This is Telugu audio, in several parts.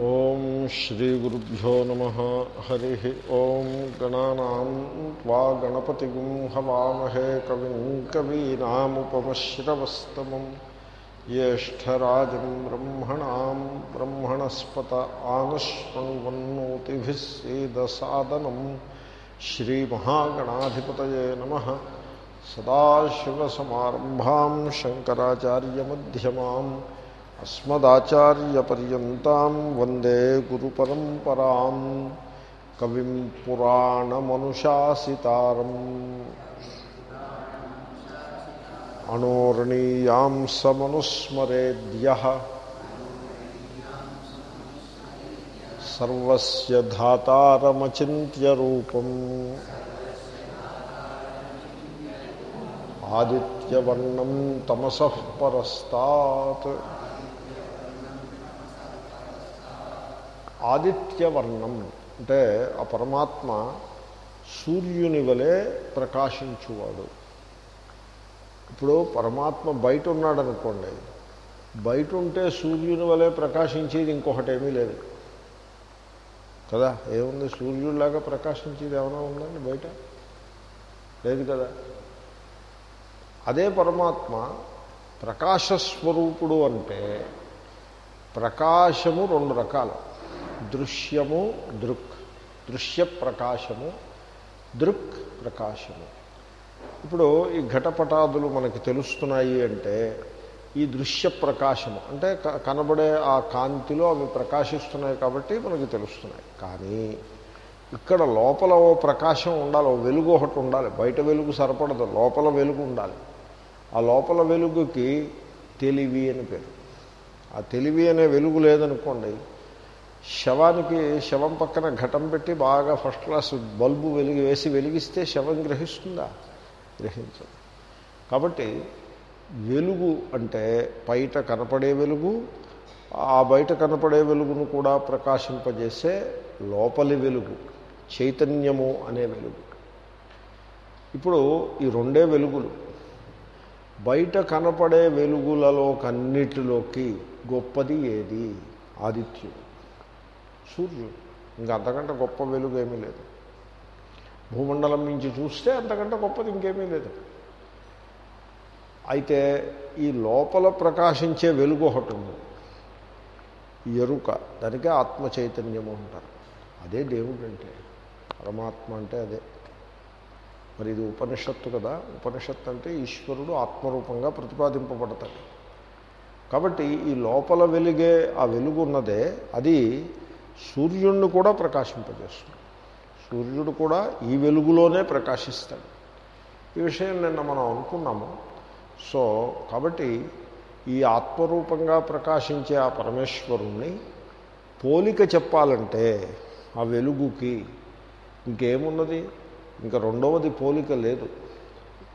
ॐ श्रीगुरुभ्यो नमः। हरिः ॐ गणानां त्वा गणपतिगुं हवामहे कविं कवीनामुपमश्रवस्तमं। ज्येष्ठराजं ब्रह्मणां ब्रह्मणस्पत आनश्वन्वन्नोतिभिः सीदसादनं। श्रीमहागणाधिपतये नमः। सदाशिवसमारम्भां शङ्कराचार्यमध्यमाम्। అస్మదాచార్యపర్యంతం వందే గురుపరంపరాం కవిం పురాణమనుశాసితారం అణోరణీయాం సమనుస్మరేద్య సర్వస్య ధాతారమచింత్యరూపం ఆదిత్యవర్ణం తమసః పరస్తాత్ ఆదిత్యవర్ణం అంటే ఆ పరమాత్మ సూర్యుని వలె ప్రకాశించువాడు. ఇప్పుడు పరమాత్మ బయట ఉన్నాడనుకోండి బయట ఉంటే సూర్యుని వలె ప్రకాశించేది ఇంకొకటి ఏమీ లేదు. కదా ఏముంది సూర్యుడిలాగా ప్రకాశించేది ఏమైనా ఉందండి బయట? లేదు కదా. అదే పరమాత్మ ప్రకాశస్వరూపుడు అంటే ప్రకాశము రెండు రకాలు. దృశ్యము దృక్ దృశ్య ప్రకాశము దృక్ ప్రకాశము. ఇప్పుడు ఈ ఘటపటాదులు మనకి తెలుస్తున్నాయి అంటే ఈ దృశ్య ప్రకాశము అంటే కనబడే ఆ కాంతిలో అవి ప్రకాశిస్తున్నాయి కాబట్టి మనకి తెలుస్తున్నాయి. కానీ ఇక్కడ లోపల ఓ ప్రకాశం ఉండాలి ఓ వెలుగు ఒకటి ఉండాలి. బయట వెలుగు సరిపడదు లోపల వెలుగు ఉండాలి. ఆ లోపల వెలుగుకి తెలివి అని పేరు. ఆ తెలివి అనే వెలుగు లేదనుకోండి శవానికి శవం పక్కన ఘటం పెట్టి బాగా ఫస్ట్ క్లాస్ బల్బు వెలిగి వేసి వెలిగిస్తే శవం గ్రహిస్తుందా? గ్రహించదు. కాబట్టి వెలుగు అంటే బయట కనపడే వెలుగు ఆ బయట కనపడే వెలుగును కూడా ప్రకాశింపజేసే లోపలి వెలుగు చైతన్యము అనే వెలుగు. ఇప్పుడు ఈ రెండే వెలుగులు బయట కనపడే వెలుగులలో కన్నిటిలోకి గొప్పది ఏది? ఆదిత్యుడు. సూర్యుడు. ఇంకా అంతకంటే గొప్ప వెలుగు ఏమీ లేదు. భూమండలం నుంచి చూస్తే అంతకంటే గొప్పది ఇంకేమీ లేదు. అయితే ఈ లోపల ప్రకాశించే వెలుగు ఒకటి ఉంది. ఎరుక దానికే ఆత్మ చైతన్యము అంటారు. అదే దేవుడు అంటే పరమాత్మ అంటే అదే. మరి ఇది ఉపనిషత్తు కదా. ఉపనిషత్తు అంటే ఈశ్వరుడు ఆత్మరూపంగా ప్రతిపాదింపబడతాడు. కాబట్టి ఈ లోపల వెలిగే ఆ వెలుగు ఉన్నదే అది సూర్యుడిని కూడా ప్రకాశింపజేస్తుంది. సూర్యుడు కూడా ఈ వెలుగులోనే ప్రకాశిస్తాడు. ఈ విషయం నిన్న మనం అనుకున్నాము. సో కాబట్టి ఈ ఆత్మరూపంగా ప్రకాశించే ఆ పరమేశ్వరుణ్ణి పోలిక చెప్పాలంటే ఆ వెలుగుకి ఇంకేమున్నది? ఇంకా రెండవది పోలిక లేదు.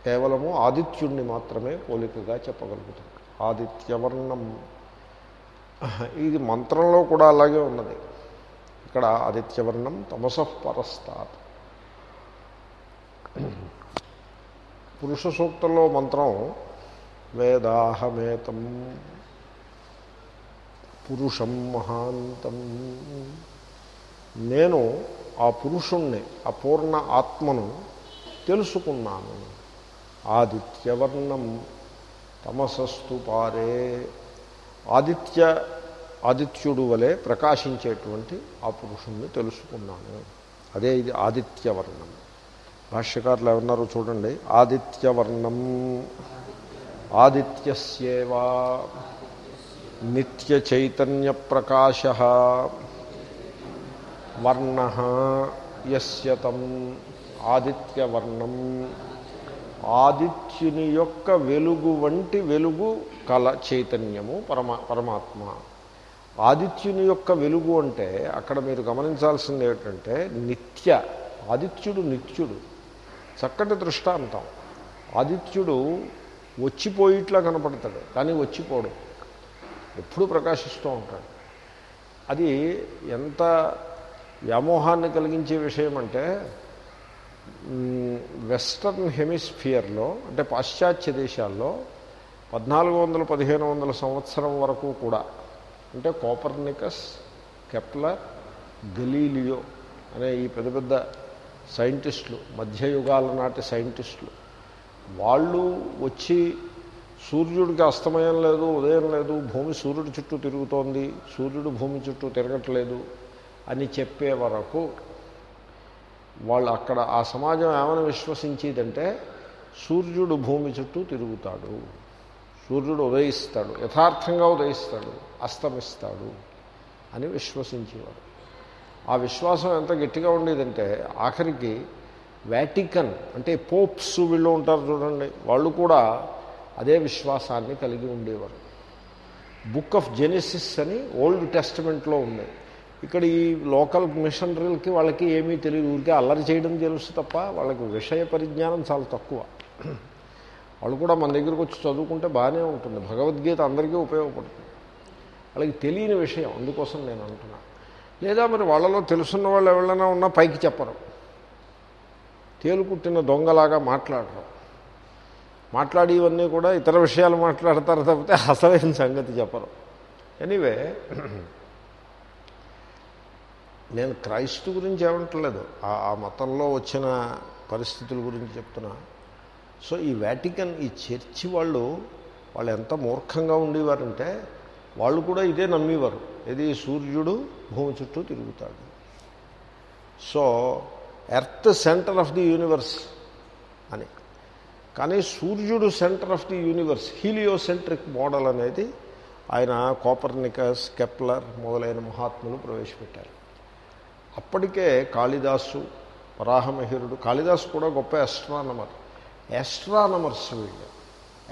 కేవలము ఆదిత్యుణ్ణి మాత్రమే పోలికగా చెప్పగలుగుతాం. ఆదిత్యవర్ణం. ఇది మంత్రంలో కూడా అలాగే ఉన్నది. ఇక్కడ ఆదిత్యవర్ణం తమసపరస్తాత్ పురుష సూక్తంలో మంత్రం వేదాహమేతం పురుషం మహాంతం. నేను ఆ పురుషుణ్ణి ఆ పూర్ణ ఆత్మను తెలుసుకున్నాను. ఆదిత్యవర్ణం తమసస్తు పారే. ఆదిత్య ఆదిత్యుడు వలె ప్రకాశించేటువంటి ఆ పురుషుణ్ణి తెలుసుకున్నాను. అదే ఇది ఆదిత్యవర్ణం. భాష్యకారులు ఎవరన్నారో చూడండి. ఆదిత్యవర్ణం. ఆదిత్యస్యేవా. నిత్య చైతన్య ప్రకాశ వర్ణ యస్యతం ఆదిత్యవర్ణం. ఆదిత్యుని యొక్క వెలుగు వంటి వెలుగు కల చైతన్యము పరమా పరమాత్మ. ఆదిత్యుని యొక్క వెలుగు అంటే అక్కడ మీరు గమనించాల్సింది ఏమిటంటే నిత్య ఆదిత్యుడు నిత్యుడు చక్కటి దృష్టాంతం. ఆదిత్యుడు వచ్చిపోయిట్లా కనపడతాడు కానీ వచ్చిపోడు. ఎప్పుడూ ప్రకాశిస్తూ ఉంటాడు. అది ఎంత వ్యామోహాన్ని కలిగించే విషయం అంటే వెస్టర్న్ హెమిస్ఫియర్లో అంటే పాశ్చాత్య దేశాల్లో పద్నాలుగు వందల పదిహేను వందల సంవత్సరం వరకు కూడా అంటే కోపర్నికస్ కెప్లర్ గలీలియో అనే ఈ పెద్ద పెద్ద సైంటిస్టులు మధ్యయుగాల నాటి సైంటిస్టులు వాళ్ళు వచ్చి సూర్యుడికి అస్తమయం లేదు ఉదయం లేదు భూమి సూర్యుడి చుట్టూ తిరుగుతోంది సూర్యుడు భూమి చుట్టూ తిరగట్లేదు అని చెప్పే వరకు వాళ్ళు అక్కడ ఆ సమాజం ఏమైనా విశ్వసించేదంటే సూర్యుడు భూమి చుట్టూ తిరుగుతాడు సూర్యుడు ఉదయిస్తాడు యథార్థంగా ఉదయిస్తాడు. అస్తమిస్తాడు అని విశ్వసించేవారు ఆ విశ్వాసం ఎంత గట్టిగా ఉండేదంటే ఆఖరికి వాటికన్ అంటే పోప్స్ వీళ్ళు ఉంటారు చూడండి వాళ్ళు కూడా అదే విశ్వాసాన్ని కలిగి ఉండేవారు. బుక్ ఆఫ్ జెనిసిస్ అని ఓల్డ్ టెస్టిమెంట్లో ఉంది. ఇక్కడ ఈ లోకల్ మిషనరీలకి వాళ్ళకి ఏమీ తెలియదు ఊరికే అల్లరి చేయడం తెలుసు తప్ప వాళ్ళకి విషయ పరిజ్ఞానం చాలా తక్కువ. వాళ్ళు కూడా మన దగ్గరకు వచ్చి చదువుకుంటే బాగానే ఉంటుంది. భగవద్గీత అందరికీ ఉపయోగపడుతుంది. వాళ్ళకి తెలియని విషయం అందుకోసం నేను అంటున్నా. లేదా మరి వాళ్ళలో తెలుసున్న వాళ్ళు ఎవరైనా ఉన్నా పైకి చెప్పరు. తేలుకుట్టిన దొంగలాగా మాట్లాడరు. మాట్లాడి ఇవన్నీ కూడా ఇతర విషయాలు మాట్లాడతారు తప్పితే అసలైన సంగతి చెప్పరు. ఎనీవే నేను క్రైస్తు గురించి ఏమంటలేదు. ఆ ఆ మతంలో వచ్చిన పరిస్థితుల గురించి చెప్తున్నా. సో ఈ వాటికన్ ఈ చర్చి వాళ్ళు వాళ్ళు ఎంత మూర్ఖంగా ఉండేవారంటే వాళ్ళు కూడా ఇదే నమ్మేవారు. ఇది సూర్యుడు భూమి చుట్టూ తిరుగుతాడు. So earth centre of the universe అని. కానీ సూర్యుడు centre of the universe heliocentric model అనేది ఆయన కోపర్నికస్ కెప్లర్ మొదలైన మహాత్ములు ప్రవేశపెట్టారు. అప్పటికే కాళిదాసు వరాహమహిరుడు కాళిదాసు కూడా గొప్ప ఎస్ట్రానమర్ ఎస్ట్రానమర్స్ వీళ్ళు.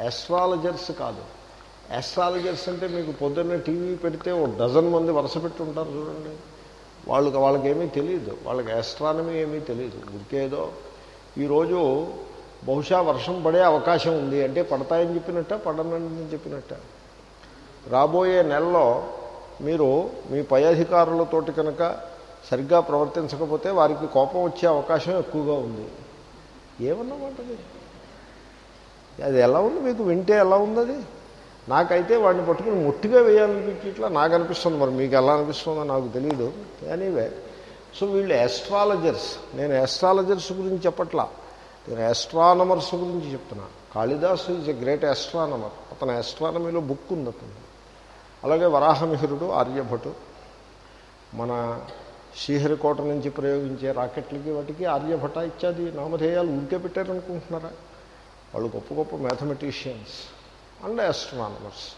ఎస్ట్రాలజర్స్ కాదు. ఎస్ట్రాలజర్స్ అంటే మీకు పొద్దున్నే టీవీ పెడితే ఓ డజన్ మంది వరుస పెట్టి ఉంటారు చూడండి. వాళ్ళకి వాళ్ళకి ఏమీ తెలియదు వాళ్ళకి ఆస్ట్రానమీ ఏమీ తెలియదు ఇంకేదో ఈరోజు బహుశా వర్షం పడే అవకాశం ఉంది. అంటే పడతాయని చెప్పినట్ట పడనని చెప్పినట్ట? రాబోయే నెలలో మీరు మీ పై అధికారులతోటి కనుక సరిగ్గా ప్రవర్తించకపోతే వారికి కోపం వచ్చే అవకాశం ఎక్కువగా ఉంది. ఏమన్నమాటది అది? ఎలా ఉంది? మీకు వింటే ఎలా ఉంది అది నాకైతే వాడిని పట్టుకుని మొట్టిగా వేయాలనిపించేట్లా నాకు అనిపిస్తుంది మరి మీకు ఎలా అనిపిస్తుందో నాకు తెలియదు ఎనీవే సో వీళ్ళు ఎస్ట్రాలజర్స్ నేను ఎస్ట్రాలజర్స్ గురించి చెప్పట్లా. నేను ఎస్ట్రానమర్స్ గురించి చెప్తున్నా. Kalidas is a great astronomer అతను ఎస్ట్రానమీలో బుక్ ఉంది అతను. అలాగే వరాహమిహిరుడు ఆర్యభటు. మన శ్రీహరికోట నుంచి ప్రయోగించే రాకెట్లకి వాటికి ఆర్యభట ఇత్యాది నామధేయాలు ఉంటే పెట్టారనుకుంటున్నారా? వాళ్ళు గొప్ప గొప్ప మ్యాథమెటీషియన్స్ అండ్ ఆస్ట్రానమర్స్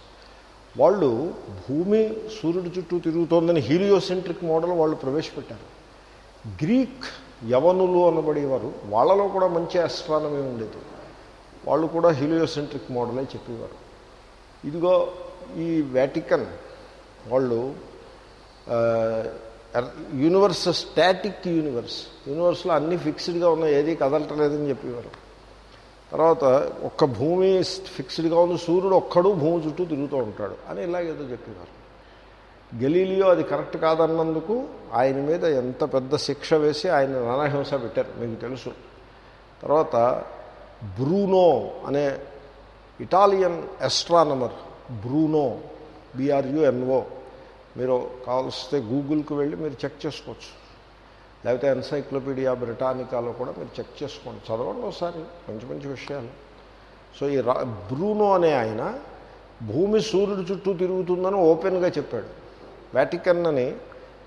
వాళ్ళు భూమి సూర్యుడి చుట్టూ తిరుగుతోందని హీలియోసెంట్రిక్ మోడల్ వాళ్ళు ప్రవేశపెట్టారు. గ్రీక్ యవనులు అనబడేవారు. వాళ్ళలో కూడా మంచి ఆస్ట్రానమీ ఉండేది. వాళ్ళు కూడా హీలియోసెంట్రిక్ మోడలే చెప్పేవారు. ఇదిగో ఈ వాటికన్ వాళ్ళు యూనివర్స్ స్టాటిక్ యూనివర్స్. యూనివర్స్లో అన్నీ ఫిక్స్డ్గా ఉన్నాయి ఏది కదలటలేదని చెప్పేవారు. తర్వాత ఒక్క భూమి ఫిక్స్డ్గా ఉంది సూర్యుడు ఒక్కడు భూమి చుట్టూ తిరుగుతూ ఉంటాడు అని ఇలాగేదో చెప్పేవారు. గలీలియో అది కరెక్ట్ కాదన్నందుకు ఆయన మీద ఎంత పెద్ద శిక్ష వేసి ఆయన నానాహింస పెట్టారు మీకు తెలుసు. తర్వాత బ్రూనో అనే ఇటాలియన్ ఎస్ట్రానమర్ బ్రూనో బీఆర్యుఎన్ఓ మీరు కావలిస్తే గూగుల్కి వెళ్ళి మీరు చెక్ చేసుకోవచ్చు. లేకపోతే ఎన్సైక్లోపీడియా బ్రిటానికాలో కూడా మీరు చెక్ చేసుకోండి. చదవండి ఒకసారి మంచి మంచి విషయాలు. సో ఈ రా బ్రూనో అనే ఆయన భూమి సూర్యుడు చుట్టూ తిరుగుతుందని ఓపెన్గా చెప్పాడు. వ్యాటికన్ అని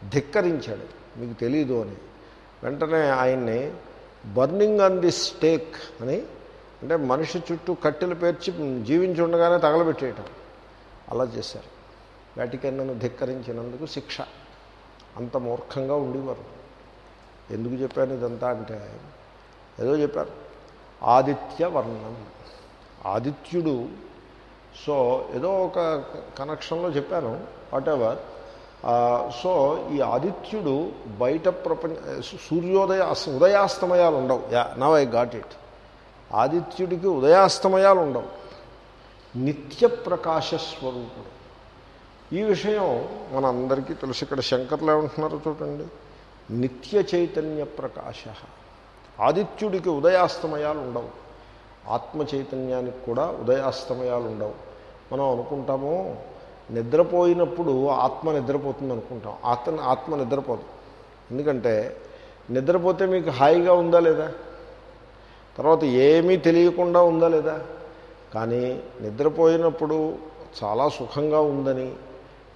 ధిక్కరించాడు. మీకు తెలీదు అని. వెంటనే ఆయన్ని బర్నింగ్ ఆన్ ది స్టేక్ అని అంటే మనిషి చుట్టూ కట్టెలు పేర్చి జీవించి ఉండగానే తగలబెట్టేయటం. అలా చేశారు. వ్యాటికన్ను ధిక్కరించినందుకు శిక్ష. అంత మూర్ఖంగా ఉండేవారు. ఎందుకు చెప్పాను ఇదంతా అంటే ఏదో చెప్పారు. ఆదిత్య వర్ణం ఆదిత్యుడు సో ఏదో ఒక కనెక్షన్లో చెప్పాను వాట్ ఎవర్ సో ఈ ఆదిత్యుడు బయట ప్రపంచ సూర్యోదయ ఉదయాస్తమయాలు ఉండవు. Yeah now I got it ఆదిత్యుడికి ఉదయాస్తమయాలు ఉండవు. నిత్య ప్రకాశ స్వరూపుడు. ఈ విషయం మన అందరికీ తెలుసు. ఇక్కడ శంకర్లు ఏమంటున్నారో చూడండి. నిత్య చైతన్య ప్రకాశ. ఆదిత్యుడికి ఉదయాస్తమయాలు ఉండవు. ఆత్మ చైతన్యానికి కూడా ఉదయాస్తమయాలు ఉండవు. మనం అనుకుంటాము నిద్రపోయినప్పుడు ఆత్మ నిద్రపోతుంది అనుకుంటాం. ఆత్మ ఆత్మ నిద్రపోదు. ఎందుకంటే నిద్రపోతే మీకు హాయిగా ఉందా లేదా? తర్వాత ఏమీ తెలియకుండా ఉందా లేదా? కానీ నిద్రపోయినప్పుడు చాలా సుఖంగా ఉందని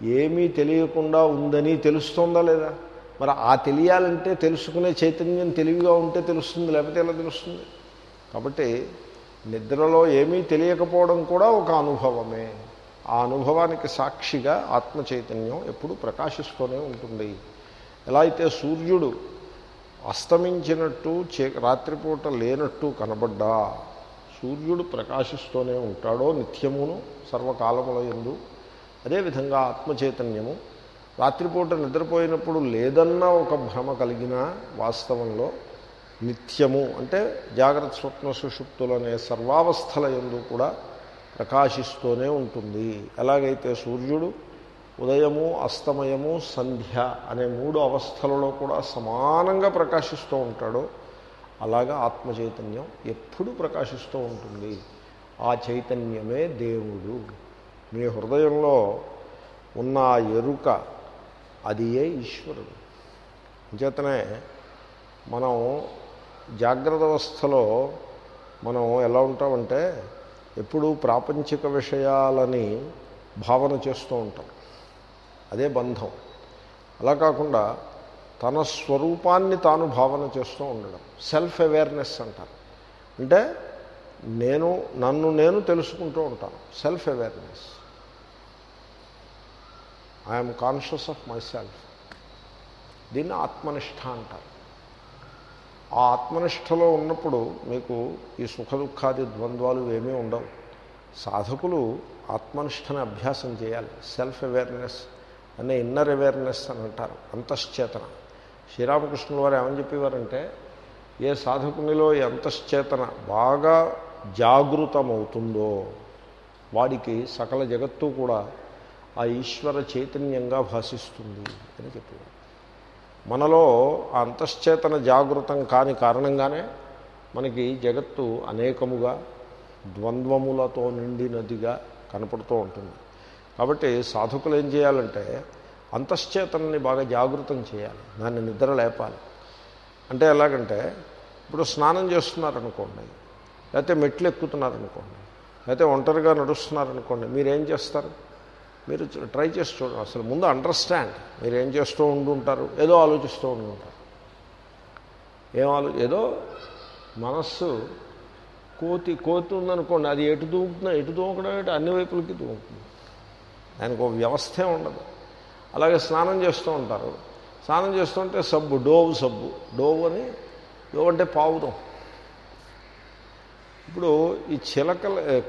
ఏమీ తెలియకుండా ఉందని తెలుస్తుందా లేదా? మరి ఆ తెలియాలంటే తెలుసుకునే చైతన్యం తెలివిగా ఉంటే తెలుస్తుంది లేకపోతే ఎలా తెలుస్తుంది? కాబట్టి నిద్రలో ఏమీ తెలియకపోవడం కూడా ఒక అనుభవమే. ఆ అనుభవానికి సాక్షిగా ఆత్మ చైతన్యం ఎప్పుడు ప్రకాశిస్తూనే ఉంటుంది. ఎలా అయితే సూర్యుడు అస్తమించినట్టు చే రాత్రిపూట లేనట్టు కనబడ్డా సూర్యుడు ప్రకాశిస్తూనే ఉంటాడో నిత్యమును సర్వకాలముల ఎందు అదేవిధంగా ఆత్మచైతన్యము రాత్రిపూట నిద్రపోయినప్పుడు లేదన్న ఒక భ్రమ కలిగిన వాస్తవంలో నిత్యము అంటే జాగ్రత్త స్వప్న సుషుప్తులనే సర్వావస్థల ఎందు కూడా ప్రకాశిస్తూనే ఉంటుంది. ఎలాగైతే సూర్యుడు ఉదయము అస్తమయము సంధ్య అనే మూడు అవస్థలలో కూడా సమానంగా ప్రకాశిస్తూ ఉంటాడో అలాగా ఆత్మచైతన్యం ఎప్పుడు ప్రకాశిస్తూ ఉంటుంది. ఆ చైతన్యమే దేవుడు. మీ హృదయంలో ఉన్న ఆ ఎరుక అది ఏ ఈశ్వరుడు? అంచేతనే మనం జాగ్రత్త అవస్థలో మనం ఎలా ఉంటామంటే ఎప్పుడూ ప్రాపంచిక విషయాలని భావన చేస్తూ ఉంటాం. అదే బంధం. అలా కాకుండా తన స్వరూపాన్ని తాను భావన చేస్తూ ఉండడం సెల్ఫ్ అవేర్నెస్ అంటారు. అంటే నేను నన్ను నేను తెలుసుకుంటూ ఉంటాను self awareness I'm conscious of myself దీన్ని ఆత్మనిష్ట అంటారు. ఆ ఆత్మనిష్టలో ఉన్నప్పుడు మీకు ఈ సుఖ దుఃఖాది ద్వంద్వాలు ఏమీ ఉండవు. సాధకులు ఆత్మనిష్టని అభ్యాసం చేయాలి. సెల్ఫ్ అవేర్నెస్ అనే ఇన్నర్ అవేర్నెస్ అని అంటారు. అంతశ్చేతన. శ్రీరామకృష్ణుల వారు ఏమని చెప్పేవారంటే ఏ సాధకునిలో ఈ అంతశ్చేతన బాగా జాగృతమవుతుందో వాడికి సకల జగత్తు కూడా ఆ ఈశ్వర చైతన్యంగా భాషిస్తుంది అని చెప్పేవారు. మనలో ఆ అంతశ్చేతన జాగృతం కాని కారణంగానే మనకి జగత్తు అనేకముగా ద్వంద్వములతో నిండినదిగా కనపడుతూ ఉంటుంది. కాబట్టి సాధకులు ఏం చేయాలంటే అంతశ్చేతనని బాగా జాగృతం చేయాలి దాన్ని నిద్ర లేపాలి. అంటే ఎలాగంటే ఇప్పుడు స్నానం చేస్తున్నారనుకోండి లేకపోతే మెట్లు ఎక్కుతున్నారనుకోండి లేకపోతే ఒంటరిగా నడుస్తున్నారనుకోండి మీరేం చేస్తారు? మీరు ట్రై చేసి చూడండి అసలు ముందు అండర్స్టాండ్ మీరు ఏం చేస్తూ ఉండుంటారు? ఏదో ఆలోచిస్తూ ఉండుంటారు. ఏం ఆలో ఏదో మనస్సు కోతి కోతి ఉందనుకోండి అది ఎటు దూకుతున్నా ఎటు దూకడం ఏంటి అన్ని వైపులకి దూకుతుంది. దానికి ఒక వ్యవస్థే ఉండదు. అలాగే స్నానం చేస్తూ ఉంటారు. స్నానం చేస్తుంటే సబ్బు డోవు సబ్బు. డోవు అని డోవ్ అంటే పావుదం. ఇప్పుడు ఈ చిలకల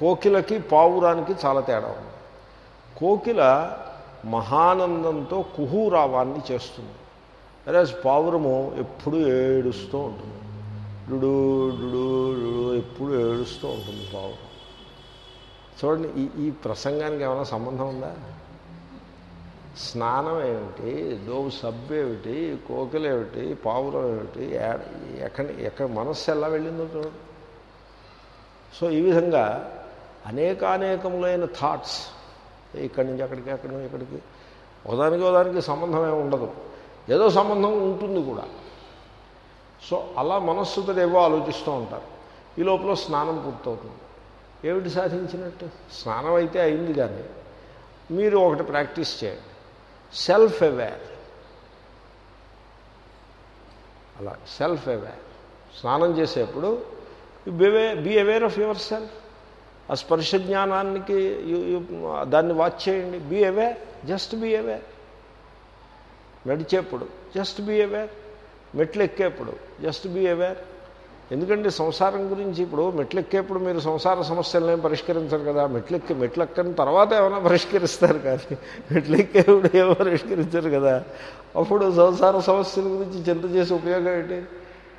కోకిలకి పావురానికి చాలా తేడా ఉంది. కోకిల మహానందంతో కుహూరావాన్ని చేస్తుంది. అరే పావురము ఎప్పుడు ఏడుస్తూ ఉంటుంది. డుడు డుడు డుడు ఎప్పుడు ఏడుస్తూ ఉంటుంది పావురం. చూడండి ఈ ఈ ప్రసంగానికి ఏమైనా సంబంధం ఉందా? స్నానం ఏమిటి? దోవు సబ్బు ఏమిటి? కోకిల ఏమిటి? పావురం ఏమిటి? ఎక్కడ ఎక్కడ మనస్సు ఎలా వెళ్ళిందో చూడండి. సో ఈ విధంగా అనేకానేకములైన థాట్స్ ఇక్కడి నుంచి అక్కడికి అక్కడి నుంచి ఇక్కడికి. ఒకదానికి ఒకదానికి సంబంధం ఏమి ఉండదు. ఏదో సంబంధం ఉంటుంది కూడా. సో అలా మనస్సుతో ఏవో ఆలోచిస్తూ ఉంటారు. ఈ లోపల స్నానం పూర్తవుతుంది. ఏమిటి సాధించినట్టు? స్నానం అయితే అయింది కానీ మీరు ఒకటి ప్రాక్టీస్ చేయండి. సెల్ఫ్ అవేర్ అలా సెల్ఫ్ అవేర్ స్నానం చేసేప్పుడు బివే be aware of yourself ఆ స్పర్శ జ్ఞానానికి దాన్ని వాచ్ చేయండి. Be aware just be aware నడిచేప్పుడు. Just be aware మెట్లు ఎక్కేప్పుడు జస్ట్ బీ అవేర్ ఎందుకంటే సంసారం గురించి ఇప్పుడు మెట్లు ఎక్కేప్పుడు మీరు సంసార సమస్యలను పరిష్కరించరు కదా. మెట్లు ఎక్కి మెట్లు ఎక్కని తర్వాత ఏమైనా పరిష్కరిస్తారు కానీ మెట్లు ఎక్కేప్పుడు ఏమో పరిష్కరించరు కదా. అప్పుడు సంసార సమస్యల గురించి చింత చేసే ఉపయోగం ఏంటి?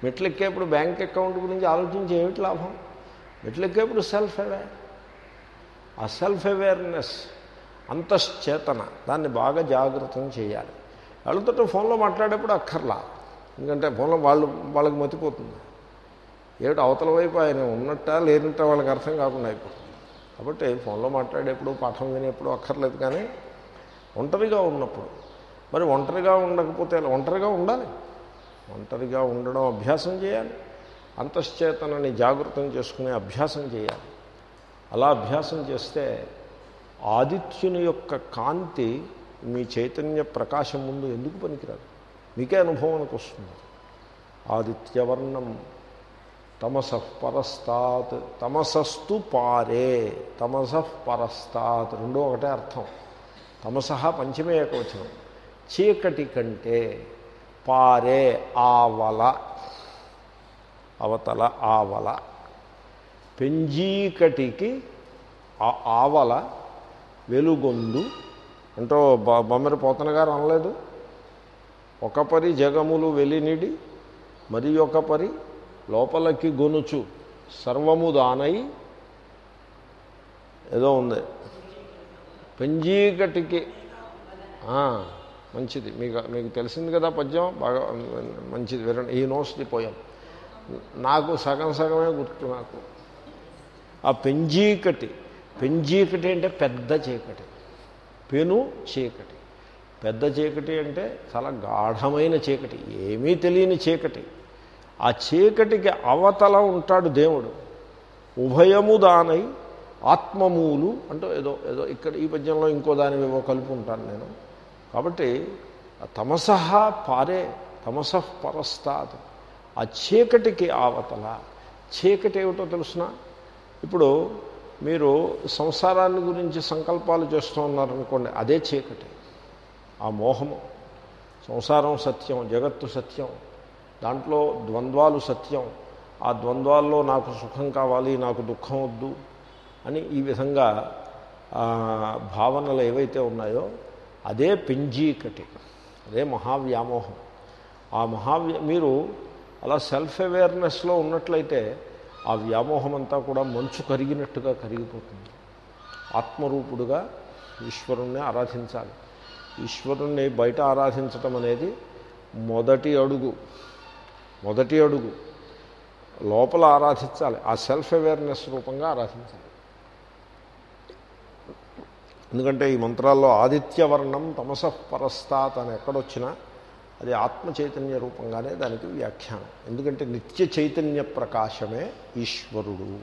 మెట్లు ఎక్కేప్పుడు బ్యాంక్ అకౌంట్ గురించి ఆలోచించి ఏమిటి లాభం? మెట్లు సెల్ఫ్ అవేర్ ఆ సెల్ఫ్ అవేర్నెస్ అంతశ్చేతన దాన్ని బాగా జాగ్రత్తం చేయాలి. వాళ్ళతో ఫోన్లో మాట్లాడేప్పుడు అక్కర్లా. ఎందుకంటే ఫోన్లో వాళ్ళు వాళ్ళకి మతిపోతుంది. ఏమిటి అవతల వైపు ఆయన ఉన్నట్ట లేనట్ట వాళ్ళకి అర్థం కాకుండా అయిపోతుంది. కాబట్టి ఫోన్లో మాట్లాడేప్పుడు పాఠం వినేప్పుడు అక్కర్లేదు కానీ ఒంటరిగా ఉన్నప్పుడు. మరి ఒంటరిగా ఉండకపోతే ఒంటరిగా ఉండాలి. ఒంటరిగా ఉండడం అభ్యాసం చేయాలి. అంతశ్చేతనని జాగృతం చేసుకునే అభ్యాసం చేయాలి. అలా అభ్యాసం చేస్తే ఆదిత్యుని యొక్క కాంతి మీ చైతన్య ప్రకాశం ముందు ఎందుకు పనికిరాదు? మీకే అనుభవానికి వస్తుంది. ఆదిత్యవర్ణం తమస పరస్తాత్ తమసస్తు పారే తమస పరస్తాత్ రెండో ఒకటే అర్థం. తమస పంచమే ఏకవచనం. చీకటి కంటే పారే ఆవల అవతల ఆవల. పెంజీకటికి ఆ- ఆవల వెలుగొందు. అంటూ బొమ్మరి పోతన గారు అనలేదు. ఒక పరి జగములు వెలినిడి మరి ఒక పరి లోపలికి గొనుచు. సర్వము దానై. ఏదో ఉంది. పెంజీకటికి. మంచిది. మీకు మీకు తెలిసింది కదా పద్యం? బాగా మంచిది. వినండి. ఈ నోట్స్ ది పోయాం. నాకు సగం సగమే గుర్తు నాకు. ఆ పెంజీకటి పెంజీకటి అంటే పెద్ద చీకటి పెను చీకటి. పెద్ద చీకటి అంటే చాలా గాఢమైన చీకటి ఏమీ తెలియని చీకటి. ఆ చీకటికి అవతల ఉంటాడు దేవుడు. ఉభయము దానై ఆత్మమూలు అంటూ ఏదో ఏదో ఇక్కడ ఈ పద్యంలో ఇంకో దాని ఏవో కలుపుకుంటాను ఉంటాను నేను. కాబట్టి తమసహ పారే తమస పరస్తాదు ఆ చీకటికి ఆవతల. చీకటి ఏమిటో తెలుసిన? ఇప్పుడు మీరు సంసారాన్ని గురించి సంకల్పాలు చేస్తూ ఉన్నారనుకోండి అదే చీకటి. ఆ మోహము. సంసారం సత్యం జగత్తు సత్యం దాంట్లో ద్వంద్వాలు సత్యం. ఆ ద్వంద్వాల్లో నాకు సుఖం కావాలి నాకు దుఃఖం వద్దు అని ఈ విధంగా భావనలు ఏవైతే ఉన్నాయో అదే పింజీకటి అదే మహావ్యామోహం. ఆ మహావ్య మీరు అలా సెల్ఫ్ అవేర్నెస్లో ఉన్నట్లయితే ఆ వ్యామోహం అంతా కూడా మంచు కరిగినట్టుగా కరిగిపోతుంది. ఆత్మరూపుడుగా ఈశ్వరుణ్ణి ఆరాధించాలి. ఈశ్వరుణ్ణి బయట ఆరాధించటం అనేది మొదటి అడుగు. మొదటి అడుగు. లోపల ఆరాధించాలి. ఆ సెల్ఫ్ అవేర్నెస్ రూపంగా ఆరాధించాలి. ఎందుకంటే ఈ మంత్రాల్లో ఆదిత్యవర్ణం తమస పరస్తాత్ అని ఎక్కడొచ్చినా అది ఆత్మ చైతన్య రూపంగానే దానికి వ్యాఖ్యానం. ఎందుకంటే నిత్య చైతన్య ప్రకాశమే ఈశ్వరుడు.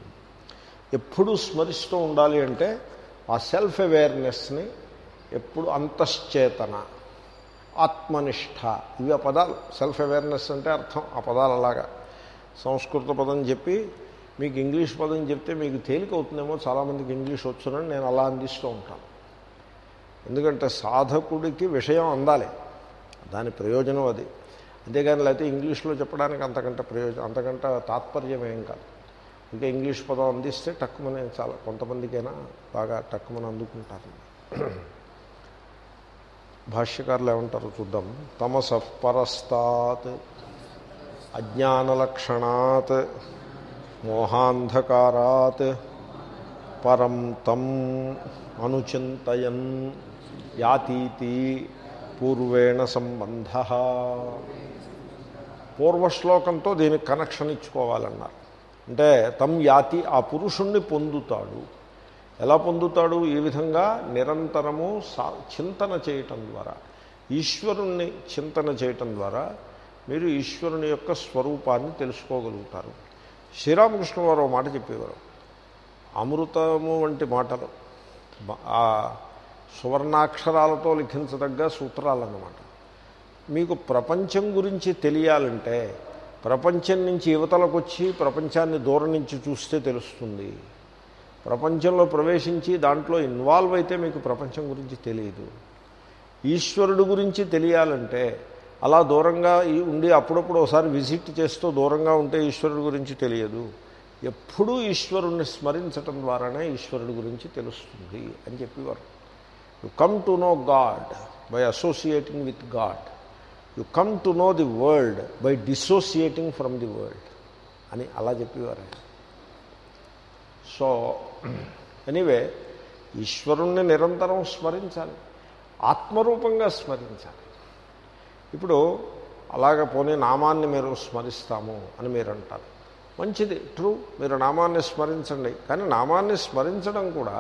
ఎప్పుడు స్మరిస్తూ ఉండాలి అంటే ఆ సెల్ఫ్ అవేర్నెస్ని ఎప్పుడు అంతశ్చేతన ఆత్మనిష్ట ఇవి ఆ పదాలు. సెల్ఫ్ అవేర్నెస్ అంటే అర్థం ఆ పదాలు అలాగా. సంస్కృత పదం చెప్పి మీకు ఇంగ్లీష్ పదం చెప్తే మీకు తేలిక అవుతుందేమో చాలామందికి ఇంగ్లీష్ వచ్చునని నేను అలా అందిస్తూ ఉంటాను. ఎందుకంటే సాధకుడికి విషయం అందాలి. దాని ప్రయోజనం అది. అంతేగాని లేకపోతే ఇంగ్లీష్లో చెప్పడానికి అంతకంటే ప్రయోజనం అంతకంటే తాత్పర్యం ఏం కాదు. ఇంకా ఇంగ్లీష్ పదం అందిస్తే టక్కుమని చాలా కొంతమందికైనా బాగా టక్కుమని అందుకుంటారు. భాష్యకారులు ఏమంటారు చూద్దాం. తమస పరస్తాత్ అజ్ఞానలక్షణాత్ మోహాంధకారాత్ పరం తం అనుచింతయన్ యాతీతి పూర్వేణ సంబంధ. పూర్వశ్లోకంతో దీనికి కనెక్షన్ ఇచ్చుకోవాలన్నారు. అంటే తమ్ యాతి ఆ పురుషుణ్ణి పొందుతాడు. ఎలా పొందుతాడు? ఈ విధంగా నిరంతరము సా చింతన చేయటం ద్వారా. ఈశ్వరుణ్ణి చింతన చేయటం ద్వారా మీరు ఈశ్వరుని యొక్క స్వరూపాన్ని తెలుసుకోగలుగుతారు. శ్రీరామకృష్ణ వారు మాట చెప్పేవారు. అమృతము వంటి మాటలు. సువర్ణాక్షరాలతో లిఖించదగ్గ సూత్రాలన్నమాట. మీకు ప్రపంచం గురించి తెలియాలంటే ప్రపంచం నుంచి యువతలకు వచ్చి ప్రపంచాన్ని దూరం నుంచి చూస్తే తెలుస్తుంది. ప్రపంచంలో ప్రవేశించి దాంట్లో ఇన్వాల్వ్ అయితే మీకు ప్రపంచం గురించి తెలియదు. ఈశ్వరుడు గురించి తెలియాలంటే అలా దూరంగా ఉండి అప్పుడప్పుడు ఒకసారి విజిట్ చేస్తూ దూరంగా ఉంటే ఈశ్వరుడు గురించి తెలియదు. ఎప్పుడూ ఈశ్వరుణ్ణి స్మరించటం ద్వారానే ఈశ్వరుడు గురించి తెలుస్తుంది అని చెప్పేవారు. You come to know God by associating with God you come to know the world by dissociating from the world అని అలా చెప్పేవారు సో ఎనీవే ఈశ్వరుణ్ణి నిరంతరం స్మరించాలి. ఆత్మరూపంగా స్మరించాలి. ఇప్పుడు అలాగ పోనీ నామాన్ని మీరు స్మరిస్తాము అని మీరు అంటారు మంచిది ట్రూ మీరు నామాన్ని స్మరించండి. కానీ నామాన్ని స్మరించడం కూడా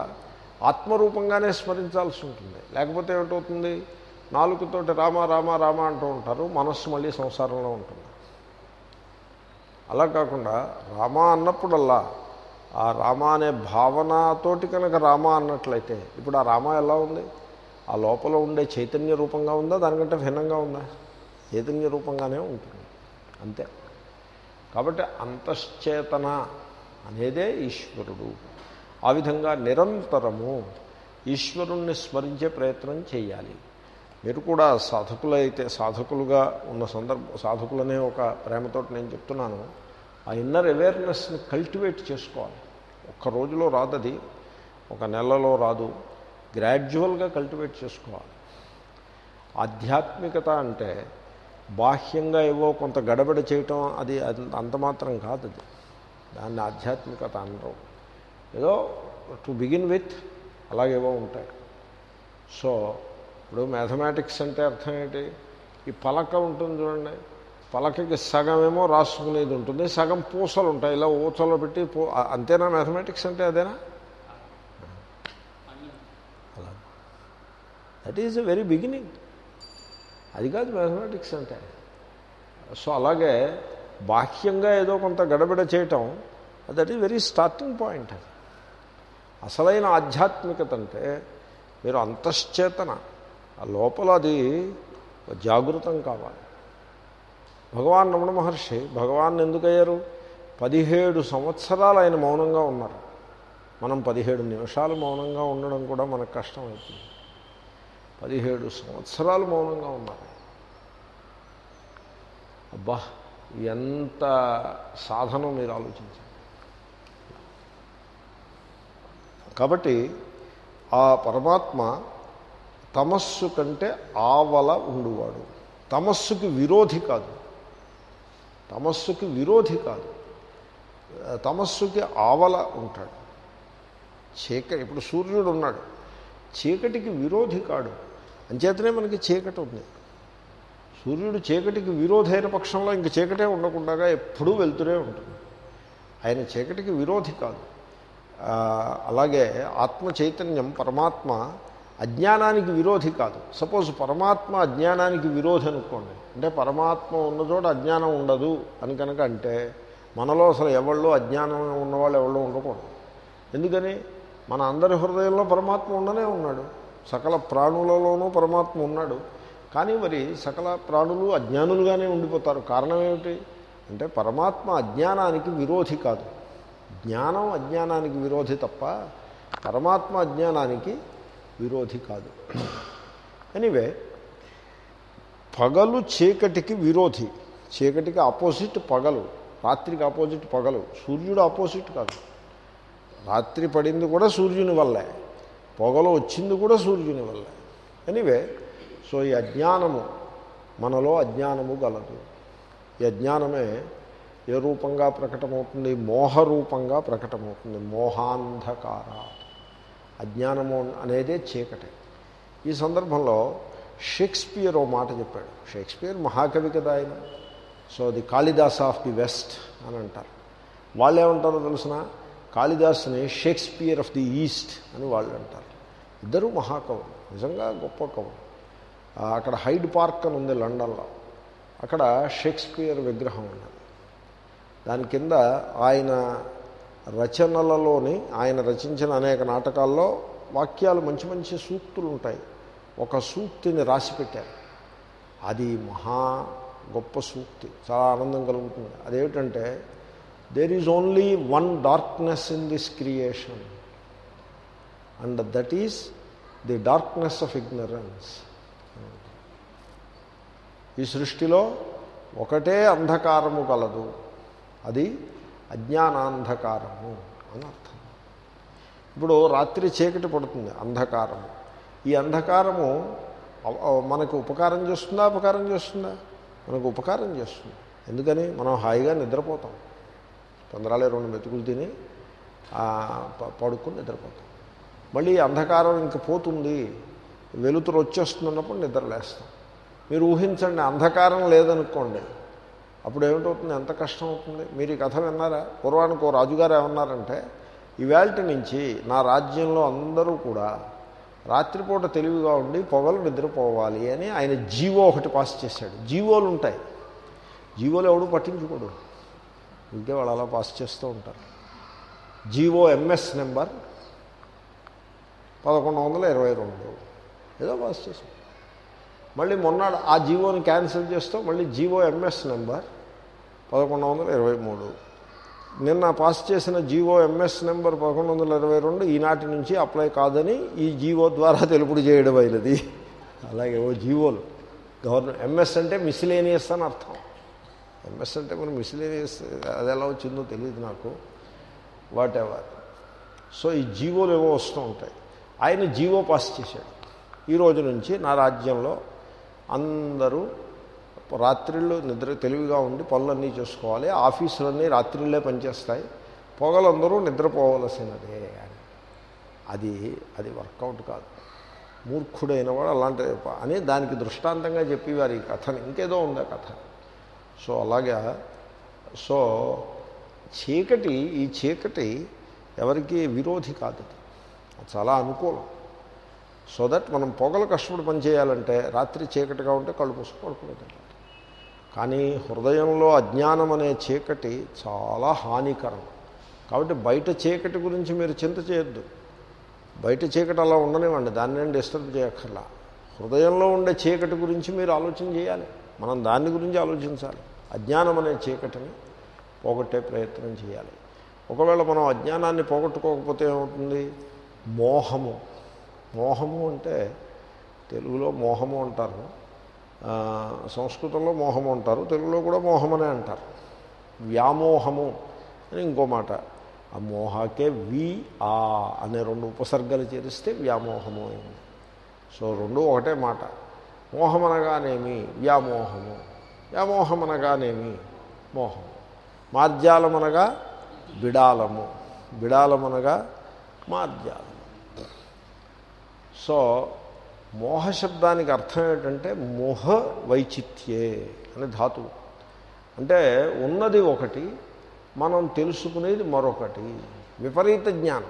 ఆత్మరూపంగానే స్మరించాల్సి ఉంటుంది. లేకపోతే ఏమిటవుతుంది? నాలుగుతోటి రామ రామ రామ అంటూ ఉంటారు. మనస్సు మళ్ళీ సంసారంలో ఉంటుంది. అలా కాకుండా రామ అన్నప్పుడల్లా ఆ రామ అనే భావనతోటి కనుక రామ అన్నట్లయితే ఇప్పుడు ఆ రామ ఎలా ఉంది? ఆ లోపల ఉండే చైతన్య రూపంగా ఉందా? దానికంటే భిన్నంగా ఉందా? చైతన్య రూపంగానే ఉంటుంది. అంతే. కాబట్టి అంతశ్చేతన అనేదే ఈశ్వరుడు. ఆ విధంగా నిరంతరము ఈశ్వరుణ్ణి స్మరించే ప్రయత్నం చేయాలి. మీరు కూడా సాధకులైతే సాధకులుగా ఉన్న సందర్భ సాధకులనే ఒక ప్రేమతో నేను చెప్తున్నాను. ఆ ఇన్నర్ అవేర్నెస్ని కల్టివేట్ చేసుకోవాలి. ఒక్క రోజులో రాదు అది ఒక నెలలో రాదు. గ్రాడ్యువల్గా కల్టివేట్ చేసుకోవాలి. ఆధ్యాత్మికత అంటే బాహ్యంగా ఏవో కొంత గడబడ చేయటం అది అంత మాత్రం కాదు అది దాన్ని ఆధ్యాత్మికత అనరు. ఏదో టు బిగిన్ విత్ అలాగేవో ఉంటాయి. సో ఇప్పుడు మ్యాథమెటిక్స్ అంటే అర్థం ఏంటి? ఈ పలక ఉంటుంది చూడండి. పలకకి సగమేమో రాసుకునేది ఉంటుంది సగం పూసలు ఉంటాయి. ఇలా ఊచలో పెట్టి పూ అంతేనా మ్యాథమెటిక్స్ అంటే అదేనా? అలా. That is a very beginning అది కాదు మ్యాథమెటిక్స్ అంటే. సో అలాగే బాహ్యంగా ఏదో కొంత గడబిడ చేయటం that is very starting point అది అసలైన ఆధ్యాత్మికత అంటే మీరు అంతశ్చేతన ఆ లోపల అది జాగృతం కావాలి. భగవాన్ రమణ మహర్షి భగవాన్ ఎందుకయ్యారు? పదిహేడు సంవత్సరాలు ఆయన మౌనంగా ఉన్నారు. మనం పదిహేడు నిమిషాలు మౌనంగా ఉండడం కూడా మనకు కష్టం అవుతుంది పదిహేడు సంవత్సరాలు మౌనంగా ఉన్నారు. అబ్బా ఎంత సాధనం మీరు ఆలోచించండి కాబట్టి ఆ పరమాత్మ తమస్సు కంటే ఆవల ఉండువాడు. తమస్సుకి విరోధి కాదు. తమస్సుకి విరోధి కాదు. తమస్సుకి ఆవల ఉంటాడు. చీక ఇప్పుడు సూర్యుడు ఉన్నాడు. చీకటికి విరోధి కాడు. అంచేతనే మనకి చీకటి ఉంది. సూర్యుడు చీకటికి విరోధైన పక్షంలో ఇంక చీకటే ఉండకుండా ఎప్పుడూ వెళ్తూనే ఉంటుంది. ఆయన చీకటికి విరోధి కాదు. అలాగే ఆత్మ చైతన్యం పరమాత్మ అజ్ఞానానికి విరోధి కాదు. సపోజ్ పరమాత్మ అజ్ఞానానికి విరోధి అనుకోండి. అంటే పరమాత్మ ఉన్న చోట అజ్ఞానం ఉండదు అని కనుక అంటే మనలో అసలు ఎవళ్ళు అజ్ఞానం ఉన్నవాళ్ళు ఎవళ్ళు ఉండకూడదు. ఎందుకని? మన అందరి హృదయంలో పరమాత్మ ఉండనే ఉన్నాడు. సకల ప్రాణులలోనూ పరమాత్మ ఉన్నాడు. కానీ మరి సకల ప్రాణులు అజ్ఞానులుగానే ఉండిపోతారు. కారణం ఏమిటి? అంటే పరమాత్మ అజ్ఞానానికి విరోధి కాదు. జ్ఞానం అజ్ఞానానికి విరోధి తప్ప పరమాత్మ అజ్ఞానానికి విరోధి కాదు. ఎనివే పగలు చీకటికి విరోధి. చీకటికి ఆపోజిట్ పగలు రాత్రికి ఆపోజిట్ పగలు. సూర్యుడు ఆపోజిట్ కాదు. రాత్రి పడింది కూడా సూర్యుని వల్లే. పొగలు వచ్చింది కూడా సూర్యుని వల్లే. ఎనివే సో ఈ అజ్ఞానము మనలో అజ్ఞానము గలదు. ఈ అజ్ఞానమే ఏ రూపంగా ప్రకటమవుతుంది? మోహరూపంగా ప్రకటమవుతుంది. మోహాంధకార అజ్ఞానము అనేదే చీకటి. ఈ సందర్భంలో షేక్స్పియర్ ఓ మాట చెప్పాడు. షేక్స్పియర్ మహాకవి కదా ఆయన. So the Kalidas of the West అని అంటారు. వాళ్ళు ఏమంటారో తెలిసిన? కాళిదాస్ని షేక్స్పియర్ ఆఫ్ ది ఈస్ట్ అని వాళ్ళు అంటారు. ఇద్దరు మహాకవులు. నిజంగా గొప్ప కవులు. అక్కడ హైడ్ పార్క్ అని ఉంది లండన్లో. అక్కడ షేక్స్పియర్ విగ్రహం ఉన్నది. దాని కింద ఆయన రచనలలోని ఆయన రచించిన అనేక నాటకాల్లో వాక్యాలు మంచి మంచి సూక్తులు ఉంటాయి. ఒక సూక్తిని రాసిపెట్టారు. అది మహా గొప్ప సూక్తి. చాలా ఆనందం కలుగుతుంది. అదేమిటంటే there is only one darkness in this creation and that is the darkness of ignorance ఈ సృష్టిలో ఒకటే అంధకారము కలదు. అది అజ్ఞానాంధకారము అని అర్థం. ఇప్పుడు రాత్రి చీకటి పడుతుంది అంధకారము. ఈ అంధకారము మనకు ఉపకారం చేస్తుందా అపకారం చేస్తుందా? మనకు ఉపకారం చేస్తుంది. ఎందుకని? మనం హాయిగా నిద్రపోతాం. తొందరలే రెండు మెతుకులు తిని పడుకుని నిద్రపోతాం. మళ్ళీ అంధకారం ఇంక పోతుంది. వెలుతురు వచ్చేస్తున్నప్పుడు నిద్రలేస్తాం మీరు ఊహించండి అంధకారం లేదనుకోండి అప్పుడు ఏమిటవుతుంది? ఎంత కష్టం అవుతుంది మీరు ఈ కథ విన్నారా? పూర్వానికి ఓ రాజుగారు ఏమన్నారంటే ఈవేళ నుంచి నా రాజ్యంలో అందరూ కూడా రాత్రిపూట తెలివిగా ఉండి పొగలు నిద్రపోవాలి అని ఆయన జీవో ఒకటి పాస్ చేశాడు. జీవోలు ఉంటాయి. జీవోలు ఎవడు పట్టించుకోడు. ఇంకే వాళ్ళు అలా పాస్ చేస్తూ ఉంటారు. జీవో ఎంఎస్ నెంబర్ పదకొండు వందల ఇరవై రెండు. ఏదో పాస్ చేశాడు. మళ్ళీ మొన్నాడు ఆ జీవోని క్యాన్సిల్ చేస్తూ మళ్ళీ జీవో ఎంఎస్ నెంబర్ పదకొండు వందల ఇరవై మూడు. నిన్న పాస్ చేసిన జీవో ఎంఎస్ నెంబర్ పదకొండు వందల ఇరవై రెండు ఈనాటి నుంచి అప్లై కాదని ఈ జీవో ద్వారా తెలుపుడు చేయడం అయినది. అలాగే ఓ జీవోలు. గవర్నమెంట్ ఎంఎస్ అంటే మిసిలేనియస్ అని అర్థం. ఎంఎస్ అంటే మరి మిసిలేనియస్ అది ఎలా వచ్చిందో తెలియదు నాకు. వాట్ ఎవర్ సో ఈ జీవోలు ఏవో వస్తూ ఉంటాయి. ఆయన జీవో పాస్ చేశాడు. ఈ రోజు నుంచి నా రాజ్యంలో అందరూ రాత్రిళ్ళు నిద్ర తెలివిగా ఉండి పనులన్నీ చేసుకోవాలి ఆఫీసులన్నీ రాత్రిళ్ళే పనిచేస్తాయి పొగలందరూ నిద్రపోవలసినదే అని. అది అది వర్కౌట్ కాదు. మూర్ఖుడైన వాడు అలాంటి అని దానికి దృష్టాంతంగా చెప్పేవారు ఈ కథని ఇంకేదో ఉంది ఆ కథ. సో అలాగా. సో చీకటి ఈ చీకటి ఎవరికి విరోధి కాదు. చాలా అనుకూలం. సో దట్ మనం పొగలు కష్టపడి పనిచేయాలంటే రాత్రి చీకటిగా ఉంటే కళ్ళు పూసుకు పడుకునేది కానీ హృదయంలో అజ్ఞానం అనే చీకటి చాలా హానికరం. కాబట్టి బయట చీకటి గురించి మీరు చింత చేయొద్దు. బయట చీకటి అలా ఉండనివ్వండి దాన్ని నేను డిస్టర్బ్ చేయక్కర్లా. హృదయంలో ఉండే చీకటి గురించి మీరు ఆలోచన చేయాలి. మనం దాని గురించి ఆలోచించాలి. అజ్ఞానం అనే చీకటిని పోగొట్టే ప్రయత్నం చేయాలి. ఒకవేళ మనం అజ్ఞానాన్ని పోగొట్టుకోకపోతే ఏమవుతుంది? మోహము. మోహము అంటే తెలుగులో మోహము అంటారు. సంస్కృతంలో మోహము అంటారు. తెలుగులో కూడా మోహమనే అంటారు. వ్యామోహము అని ఇంకో మాట. ఆ మోహకే వి ఆ అనే రెండు ఉపసర్గలు చేరిస్తే వ్యామోహము అయింది. సో రెండు ఒకటే మాట. మోహమనగానేమి వ్యామోహము. వ్యామోహమనగానేమి మోహము. మార్జాలమనగా బిడాలము. బిడాలమనగా మార్జాలము సో మోహశబ్దానికి అర్థం ఏంటంటే మోహ వైచిత్యే అనే ధాతువు. అంటే ఉన్నది ఒకటి మనం తెలుసుకునేది మరొకటి. విపరీత జ్ఞానం.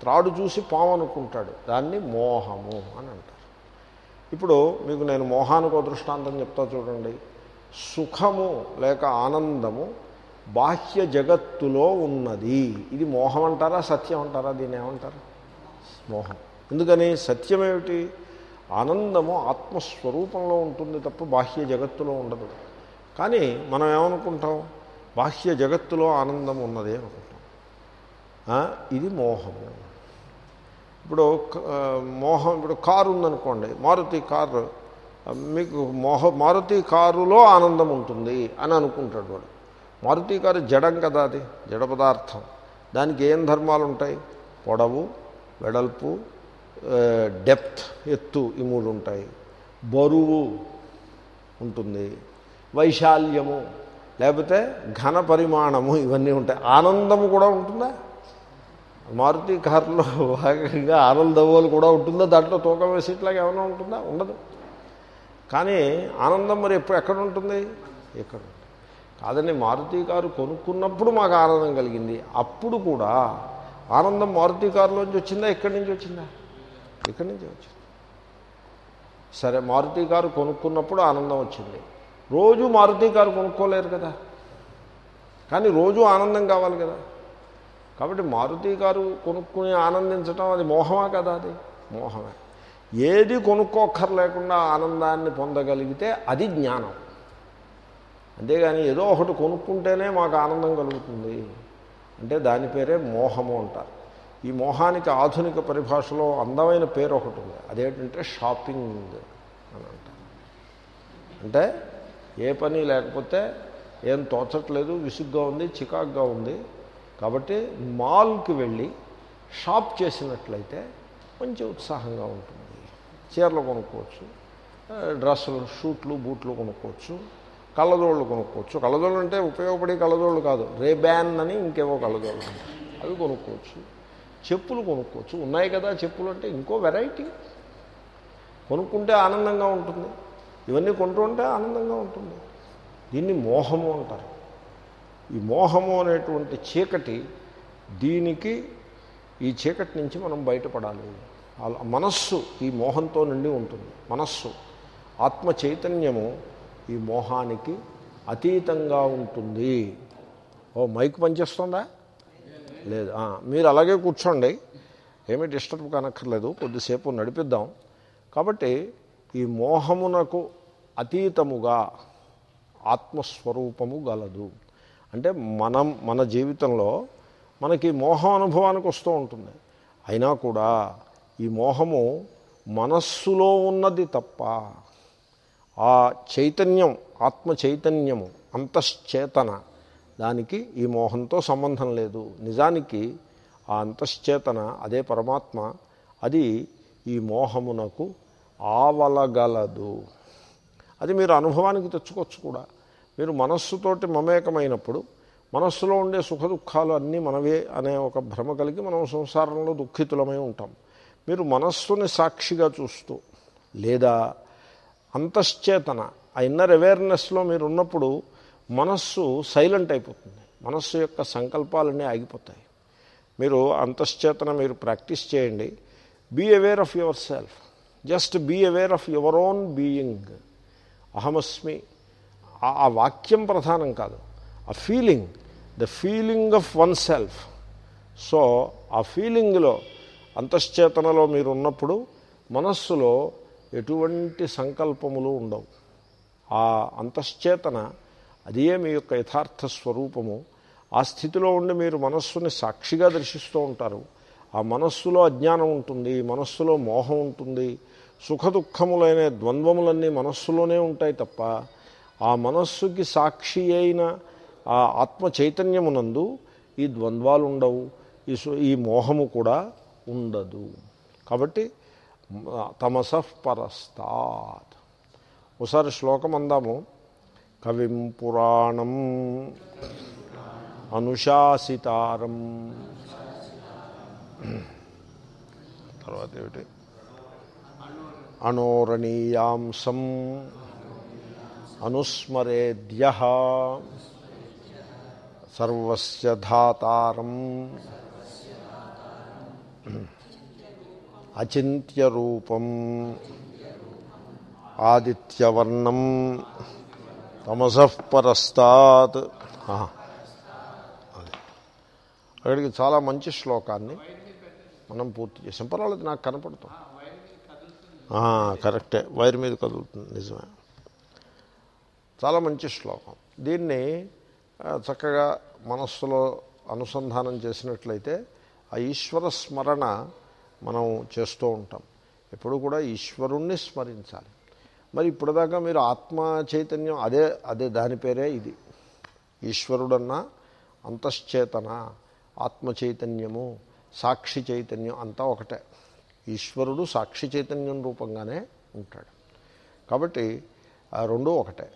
త్రాడు చూసి పాము అనుకుంటాడు దాన్ని మోహము అని అంటారు. ఇప్పుడు మీకు నేను మోహానికి దృష్టాంతం చెప్తా చూడండి. సుఖము లేక ఆనందము బాహ్య జగత్తులో ఉన్నది. ఇది మోహం అంటారా సత్యం అంటారా దీన్ని ఏమంటారు? మోహం. ఎందుకని సత్యమేమిటి? ఆనందము ఆత్మస్వరూపంలో ఉంటుంది తప్ప బాహ్య జగత్తులో ఉండదు. కానీ మనం ఏమనుకుంటాం? బాహ్య జగత్తులో ఆనందం ఉన్నది అనుకుంటాం. ఇది మోహము. ఇప్పుడు మోహం ఇప్పుడు కారు ఉందనుకోండి మారుతి కారు మీకు మోహ మారుతి కారులో ఆనందం ఉంటుంది అని అనుకుంటాడు వాడు. మారుతి కారు జడం కదా అది జడ పదార్థం. దానికి ఏం ధర్మాలు ఉంటాయి పొడవు వెడల్పు డెప్త్ ఎత్తు ఈ మూడు ఉంటాయి. బరువు ఉంటుంది వైశాల్యము లేకపోతే ఘన పరిమాణము ఇవన్నీ ఉంటాయి. ఆనందము కూడా ఉంటుందా? మారుతి కారులో భాగంగా ఆనందవోలు కూడా ఉంటుందా? దాంట్లో తూకం వేసేట్లాగా ఏమైనా ఉంటుందా? ఉండదు. కానీ ఆనందం మరి ఎప్పుడు ఎక్కడ ఉంటుంది? ఎక్కడ కాదని కాదండి మారుతి కారు కొనుక్కున్నప్పుడు మాకు ఆనందం కలిగింది. అప్పుడు కూడా ఆనందం మారుతి కారులోంచి వచ్చిందా? ఎక్కడి నుంచి వచ్చిందా? ఇక్కడి నుంచి వచ్చింది. సరే మారుతి కారు కొనుక్కున్నప్పుడు ఆనందం వచ్చింది. రోజు మారుతి కారు కొనుక్కోలేరు కదా. కానీ రోజు ఆనందం కావాలి కదా. కాబట్టి మారుతి కారు కొనుక్కుని ఆనందించటం అది మోహమా కదా అది? మోహమే. ఏది కొనుక్కోక్కర్లేకుండా ఆనందాన్ని పొందగలిగితే అది జ్ఞానం. అంతేగాని ఏదో ఒకటి కొనుక్కుంటేనే మాకు ఆనందం కలుగుతుంది. అంటే దాని పేరే మోహము అంటారు. ఈ మోహానికి ఆధునిక పరిభాషలో అందమైన పేరు ఒకటి ఉంది. అదేంటంటే షాపింగ్ అని అంటారు. అంటే ఏ పని లేకపోతే ఏం తోచట్లేదు విసుగ్గా ఉంది చికాగ్గా ఉంది. కాబట్టి మాల్కి వెళ్ళి షాప్ చేసినట్లయితే మంచి ఉత్సాహంగా ఉంటుంది. చీరలు కొనుక్కోవచ్చు డ్రెస్సులు షూట్లు బూట్లు కొనుక్కోవచ్చు కళ్ళదోళ్ళు కొనుక్కోవచ్చు. కళ్ళదోళ్ళు అంటే ఉపయోగపడే కళ్ళదోళ్ళు కాదు. రేబ్యాన్ అని ఇంకేవో కళ్ళదోళ్ళు అవి కొనుక్కోవచ్చు. చెప్పులు కొనుక్కోవచ్చు ఉన్నాయి కదా చెప్పులు అంటే ఇంకో వెరైటీ కొనుక్కుంటే ఆనందంగా ఉంటుంది. ఇవన్నీ కొంటూ ఉంటే ఆనందంగా ఉంటుంది. దీన్ని మోహము అంటారు. ఈ మోహము అనేటువంటి చీకటి దీనికి ఈ చీకటి నుంచి మనం బయటపడాలి. మనస్సు ఈ మోహంతో నిండి ఉంటుంది. మనస్సు ఆత్మ చైతన్యము ఈ మోహానికి అతీతంగా ఉంటుంది. ఓ మైక్ పనిచేస్తుందా? లేదు. మీరు అలాగే కూర్చోండి. ఏమీ డిస్టర్బ్ కానక్కర్లేదు. కొద్దిసేపు నడిపిద్దాం. కాబట్టి ఈ మోహమునకు అతీతముగా ఆత్మస్వరూపము గలదు. అంటే మనం మన జీవితంలో మనకి మోహం అనుభవానికి వస్తూ ఉంటుంది. అయినా కూడా ఈ మోహము మనస్సులో ఉన్నది తప్ప ఆ చైతన్యం ఆత్మ చైతన్యము అంతశ్చేతన దానికి ఈ మోహంతో సంబంధం లేదు. నిజానికి ఆ అంతశ్చేతన అదే పరమాత్మ అది ఈ మోహమునకు ఆవలగలదు. అది మీరు అనుభవానికి తెచ్చుకోవచ్చు కూడా. మీరు మనస్సుతోటి మమేకమైనప్పుడు మనస్సులో ఉండే సుఖ దుఃఖాలు అన్నీ మనవే అనే ఒక భ్రమ కలిగి మనం సంసారంలో దుఃఖితులమై ఉంటాం. మీరు మనస్సుని సాక్షిగా చూస్తూ లేదా అంతశ్చేతన ఆ ఇన్నర్ అవేర్నెస్లో మీరు ఉన్నప్పుడు మనస్సు సైలెంట్ అయిపోతుంది. మనస్సు యొక్క సంకల్పాలన్నీ ఆగిపోతాయి. మీరు అంతశ్చేతన మీరు ప్రాక్టీస్ చేయండి. Be aware of yourself just be aware of your own being అహమస్మి ఆ- ఆ వాక్యం ప్రధానం కాదు. ఆ feeling the feeling of oneself so ఆ ఫీలింగ్లో అంతశ్చేతనలో మీరు ఉన్నప్పుడు మనస్సులో ఎటువంటి సంకల్పములు ఉండవు. ఆ అంతశ్చేతన అదే మీ యొక్క యథార్థ స్వరూపము. ఆ స్థితిలో ఉండి మీరు మనస్సుని సాక్షిగా దర్శిస్తూ ఉంటారు. ఆ మనస్సులో అజ్ఞానం ఉంటుంది మనస్సులో మోహం ఉంటుంది. సుఖ దుఃఖములైన ద్వంద్వములన్నీ మనస్సులోనే ఉంటాయి తప్ప ఆ మనస్సుకి సాక్షి అయిన ఆ ఆత్మ చైతన్యమునందు ఈ ద్వంద్వాలు ఉండవు ఈ సు- ఈ మోహము కూడా ఉండదు. కాబట్టి తమసః పరస్తాత్. ఒకసారి శ్లోకం అందాము కవిం పురాణం అనుశాసితారం. తర్వాత ఏమిటి అనోరణీయాంసం అనుస్మరేద్య సర్వస్య ధాతారం. అచింత్యరూపం ఆదిత్యవర్ణం తమసపరస్తాత్ అది. అక్కడికి చాలా మంచి శ్లోకాన్ని మనం పూర్తి చేసాం పర్వాలేదు నాకు కనపడుతుంది. కరెక్టే. వైర్ మీద కదులుతుంది నిజమే. చాలా మంచి శ్లోకం. దీన్ని చక్కగా మనస్సులో అనుసంధానం చేసినట్లయితే ఆ ఈశ్వర స్మరణ మనం చేస్తూ ఉంటాం. ఎప్పుడు కూడా ఈశ్వరుణ్ణి స్మరించాలి. మరి ఇప్పటిదాకా మీరు ఆత్మ చైతన్యం అదే అదే దాని పేరే ఇది. ఈశ్వరుడన్నా అంతశ్చేతన ఆత్మ చైతన్యము సాక్షి చైతన్యం అంతా ఒకటే. ఈశ్వరుడు సాక్షి చైతన్యం రూపంగానే ఉంటాడు. కాబట్టి రెండూ ఒకటే.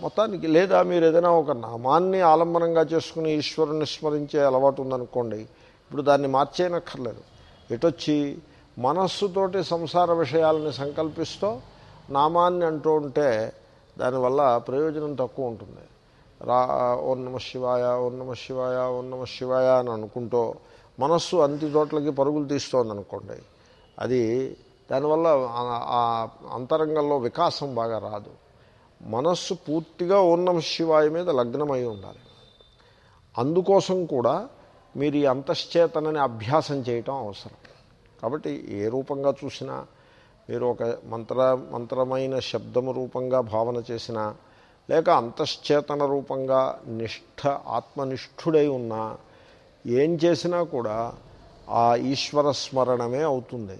మొత్తానికి లేదా మీరు ఏదైనా ఒక నామాన్ని ఆలంబనంగా చేసుకుని ఈశ్వరుని స్మరించే అలవాటు ఉందనుకోండి ఇప్పుడు దాన్ని మార్చేయనక్కర్లేదు. ఎటొచ్చి మనస్సుతోటి సంసార విషయాలని సంకల్పిస్తూ నామాన్ని అంటూ ఉంటే దానివల్ల ప్రయోజనం తక్కువ ఉంటుంది. రా ఓం నమ శివాయ ఓం నమ శివాయ ఓం నమ శివాయ అని అనుకుంటూ మనస్సు అంతి చోట్లకి పరుగులు తీస్తోంది అనుకోండి అది దానివల్ల ఆ- అంతరంగంలో వికాసం బాగా రాదు. మనస్సు పూర్తిగా ఓం నమ శివాయ మీద లగ్నమై ఉండాలి. అందుకోసం కూడా మీరు ఈ అంతశ్చేతనని అభ్యాసం చేయటం అవసరం. కాబట్టి ఏ రూపంగా చూసినా మీరు ఒక మంత్ర మంత్రమైన శబ్దము రూపంగా భావన చేసినా లేక అంతశ్చేతన రూపంగా నిష్ఠ ఆత్మనిష్ఠుడై ఉన్నా ఏం చేసినా కూడా ఆ ఈశ్వర స్మరణమే అవుతుంది.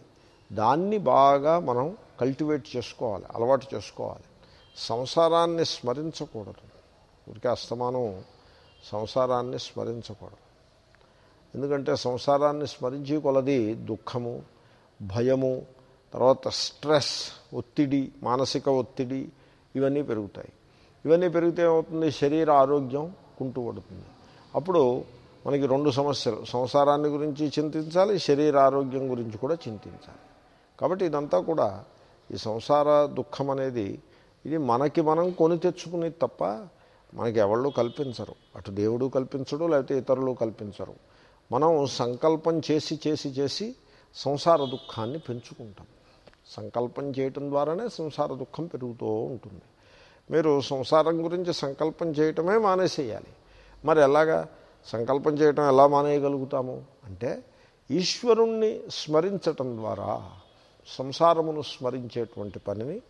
దాన్ని బాగా మనం కల్టివేట్ చేసుకోవాలి అలవాటు చేసుకోవాలి. సంసారాన్ని స్మరించకూడదు. ఊరికే అస్తమానం సంసారాన్ని స్మరించకూడదు. ఎందుకంటే సంసారాన్ని స్మరించి కొలది దుఃఖము భయము తర్వాత స్ట్రెస్ ఒత్తిడి మానసిక ఒత్తిడి ఇవన్నీ పెరుగుతాయి. ఇవన్నీ పెరిగితే ఏమవుతుంది? శరీర ఆరోగ్యం కుంటుపడుతుంది అప్పుడు మనకి రెండు సమస్యలు. సంసారాన్ని గురించి చింతించాలి శరీర ఆరోగ్యం గురించి కూడా చింతించాలి. కాబట్టి ఇదంతా కూడా ఈ సంసార దుఃఖం అనేది ఇది మనకి మనం కొని తెచ్చుకునేది తప్ప మనకి ఎవళ్ళు కల్పించరు. అటు దేవుడు కల్పించడు లేకపోతే ఇతరులు కల్పించరు. మనం సంకల్పం చేసి చేసి చేసి సంసార దుఃఖాన్ని పెంచుకుంటాం. సంకల్పం చేయటం ద్వారానే సంసార దుఃఖం పెరుగుతూ ఉంటుంది. మీరు సంసారం గురించి సంకల్పం చేయటమే మానేసేయాలి. మరి ఎలాగా? సంకల్పం చేయటం ఎలా మానేయగలుగుతాము? అంటే ఈశ్వరుణ్ణి స్మరించటం ద్వారా సంసారమును స్మరించేటువంటి పనిని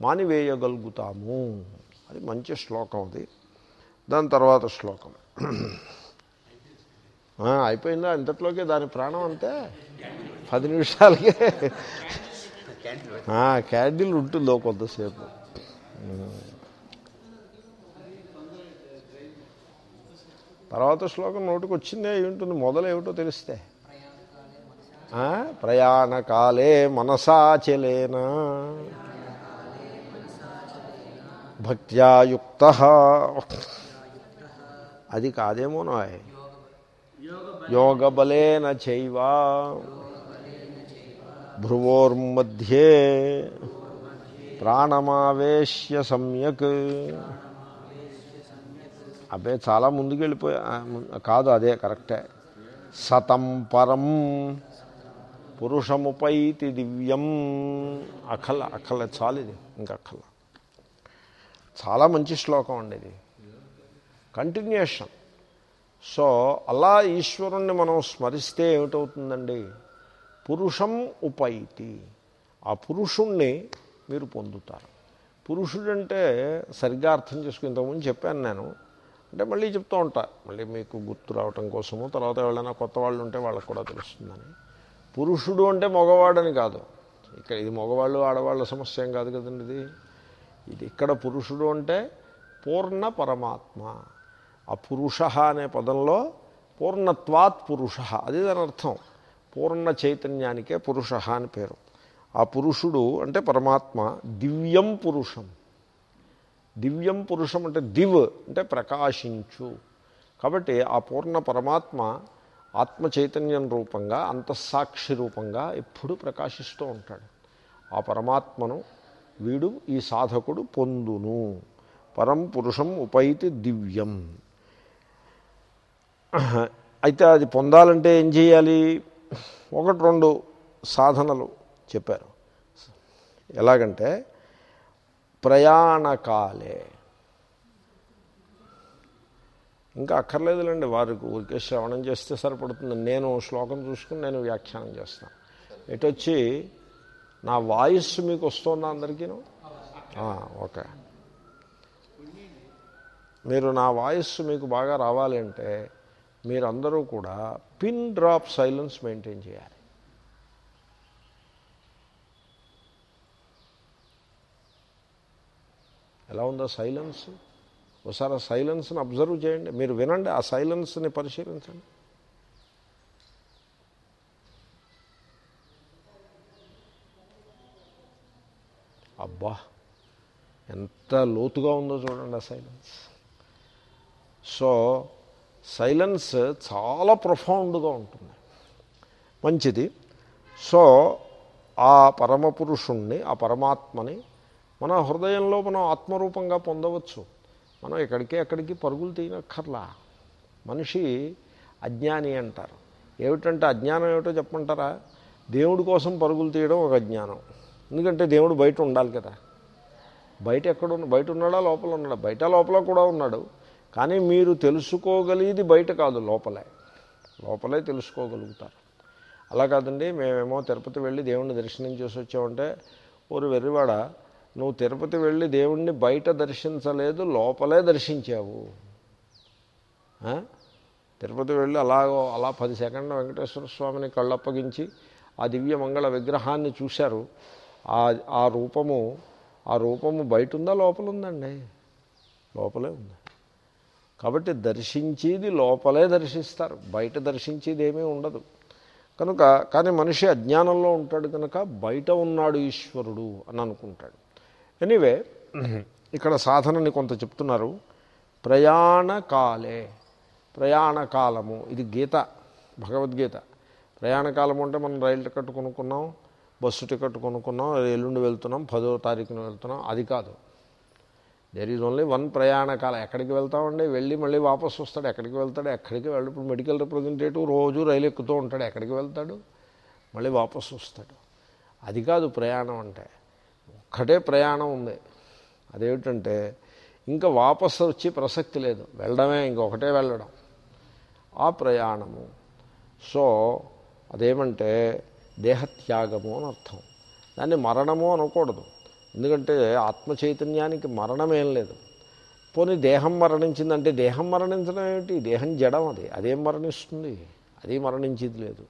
మానివేయగలుగుతాము. అది మంచి శ్లోకం అది. దాని తర్వాత శ్లోకం. అయిపోయిందా? ఇంతట్లోకి దాని ప్రాణం అంతే? పది నిమిషాలకే క్యాండిల్ ఉంటుందో కొంతసేపు. తర్వాత శ్లోకం నోటికి వచ్చిందే ఏమిటుంది మొదలు ఏమిటో తెలిస్తే. ఆ, ప్రయాణకాలే మనసాచలేన భక్త్యాయుక్త అది కాదేమో నాయ్. యోగబలేన చైవా. భ్రువోర్మధ్యే ప్రాణమావేశ్య సమ్యక్. అబ్బే చాలా ముందుకు వెళ్ళిపోయా కాదు అదే కరెక్టే. సతం పరం పురుషముపైతి దివ్యం. అఖల అఖల చాలు ఇది ఇంకా అఖల. చాలా మంచి శ్లోకం అండి ఇది. కంటిన్యూషన్. సో అలా ఈశ్వరుణ్ణి మనం స్మరిస్తే ఏమిటవుతుందండి? పురుషం ఉపైతి. ఆ పురుషుణ్ణి మీరు పొందుతారు. పురుషుడంటే సరిగ్గా అర్థం చేసుకుని చెప్పాను నేను. అంటే మళ్ళీ చెప్తూ ఉంటా. మళ్ళీ మీకు గుర్తు రావటం కోసము తర్వాత ఎవరైనా కొత్త వాళ్ళు ఉంటే వాళ్ళకు కూడా తెలుస్తుందని. పురుషుడు అంటే మగవాడని కాదు. ఇక్కడ ఇది మగవాళ్ళు ఆడవాళ్ళ సమస్య ఏం కాదు కదండి ఇది. ఇది ఇక్కడ పురుషుడు అంటే పూర్ణ పరమాత్మ. ఆ పురుష అనే పదంలో పూర్ణత్వాత్ పురుష. అది దాని అర్థం. పూర్ణ చైతన్యానికే పురుష అని పేరు. ఆ పురుషుడు అంటే పరమాత్మ దివ్యం పురుషం. దివ్యం పురుషం అంటే దివ్ అంటే ప్రకాశించు. కాబట్టి ఆ పూర్ణ పరమాత్మ ఆత్మ చైతన్యం రూపంగా అంతఃసాక్షి రూపంగా ఎప్పుడూ ప్రకాశిస్తూ ఉంటాడు. ఆ పరమాత్మను వీడు ఈ సాధకుడు పొందును. పరం పురుషం ఉపైతి దివ్యం. అయితే అది పొందాలంటే ఏం చేయాలి? ఒకటి రెండు సాధనలు చెప్పారు. ఎలాగంటే ప్రయాణకాలే. ఇంకా అక్కర్లేదులేండి వారికి ఊరికే శ్రవణం చేస్తే సరిపడుతుంది. నేను శ్లోకం చూసుకుని నేను వ్యాఖ్యానం చేస్తాను. ఎటొచ్చి నా వాయిస్ మీకు వస్తుందా అందరికీను? ఓకే. మీరు నా వాయిస్ మీకు బాగా రావాలి అంటే మీరందరూ కూడా పిన్ డ్రాప్ సైలెన్స్ మెయింటైన్ చేయాలి. ఎలా ఉందా సైలెన్స్? ఒకసారి ఆ సైలెన్స్ని అబ్జర్వ్ చేయండి. మీరు వినండి ఆ సైలెన్స్ని పరిశీలించండి. అబ్బా ఎంత లోతుగా ఉందో చూడండి ఆ సైలెన్స్. సో సైలెన్స్ చాలా ప్రొఫౌండ్గా ఉంటుంది. మంచిది. సో ఆ పరమపురుషుణ్ణి ఆ పరమాత్మని మన హృదయంలో మనం ఆత్మరూపంగా పొందవచ్చు. మనం ఎక్కడికి ఎక్కడికి పరుగులు తీయనక్కర్లా. మనిషి అజ్ఞాని అంటారు. ఏమిటంటే అజ్ఞానం ఏమిటో చెప్పమంటారా? దేవుడి కోసం పరుగులు తీయడం ఒక అజ్ఞానం. ఎందుకంటే దేవుడు బయట ఉండాలి కదా. బయట ఎక్కడ ఉన్న బయట ఉన్నాడా లోపల ఉన్నాడా? బయట లోపల కూడా ఉన్నాడు. కానీ మీరు తెలుసుకోగలిగేది బయట కాదు లోపలే. లోపలే తెలుసుకోగలుగుతారు. అలా కాదండి మేమేమో తిరుపతి వెళ్ళి దేవుణ్ణి దర్శనం చేసి వచ్చామంటే ఓరు వెర్రివాడ నువ్వు తిరుపతి వెళ్ళి దేవుణ్ణి బయట దర్శించలేదు లోపలే దర్శించావు. తిరుపతి వెళ్ళి అలాగో అలా పది సెకండ్ల వెంకటేశ్వర స్వామిని కళ్ళప్పగించి ఆ దివ్య మంగళ విగ్రహాన్ని చూశారు. ఆ ఆ రూపము ఆ రూపము బయట ఉందా లోపల ఉందండి లోపలే ఉంది. కాబట్టి దర్శించేది లోపలే దర్శిస్తారు. బయట దర్శించేది ఏమీ ఉండదు. కనుక కానీ మనిషి అజ్ఞానంలో ఉంటాడు కనుక బయట ఉన్నాడు ఈశ్వరుడు అని అనుకుంటాడు. ఎనీవే ఇక్కడ సాధనని కొంత చెప్తున్నారు. ప్రయాణకాలే ప్రయాణకాలము ఇది గీత భగవద్గీత. ప్రయాణకాలం అంటే మనం రైలు టికెట్ కొనుక్కున్నాం బస్సు టికెట్ కొనుక్కున్నాం ఎల్లుండి వెళ్తున్నాం పదో తారీఖున వెళ్తున్నాం. అది కాదు. దేర్ ఈజ్ ఓన్లీ వన్ ప్రయాణకాలం ఎక్కడికి వెళ్తామండి? వెళ్ళి మళ్ళీ వాపసు వస్తాడు. ఎక్కడికి వెళ్తాడు? ఎక్కడికి వెళ్ళి ఇప్పుడు మెడికల్ రిప్రజెంటేటివ్ రోజు రైలు ఎక్కుతూ ఉంటాడు. ఎక్కడికి వెళ్తాడు? మళ్ళీ వాపసు వస్తాడు. అది కాదు ప్రయాణం అంటే. ఒక్కటే ప్రయాణం ఉంది. అదేమిటంటే ఇంకా వాపసు వచ్చి ప్రసక్తి లేదు. వెళ్ళడమే ఇంకొకటే వెళ్ళడం. ఆ ప్రయాణము. సో అదేమంటే దేహత్యాగము అని అర్థం. దాన్ని మరణము అనకూడదు. ఎందుకంటే ఆత్మ చైతన్యానికి మరణమేం లేదు. పోనీ దేహం మరణించిందంటే దేహం మరణించడం ఏమిటి? దేహం జడం అది. అదేం మరణిస్తుంది? అది మరణించేది లేదు.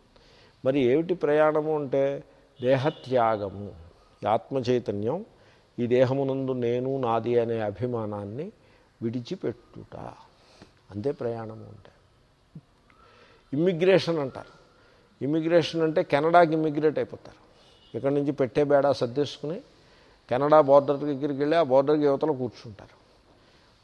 మరి ఏమిటి ప్రయాణము అంటే దేహత్యాగము ఈ ఆత్మ చైతన్యం ఈ దేహమునందు నేను నాది అనే అభిమానాన్ని విడిచిపెట్టుట. అంతే ప్రయాణము అంటే. ఇమ్మిగ్రేషన్ అంటారు. ఇమ్మిగ్రేషన్ అంటే కెనడాకి ఇమ్మిగ్రేట్ అయిపోతారు. ఇక్కడ నుంచి పెట్టే బేడా సర్దేసుకుని కెనడా బోర్డర్ దగ్గరికి వెళ్ళి ఆ బోర్డర్కి యువతలో కూర్చుంటారు.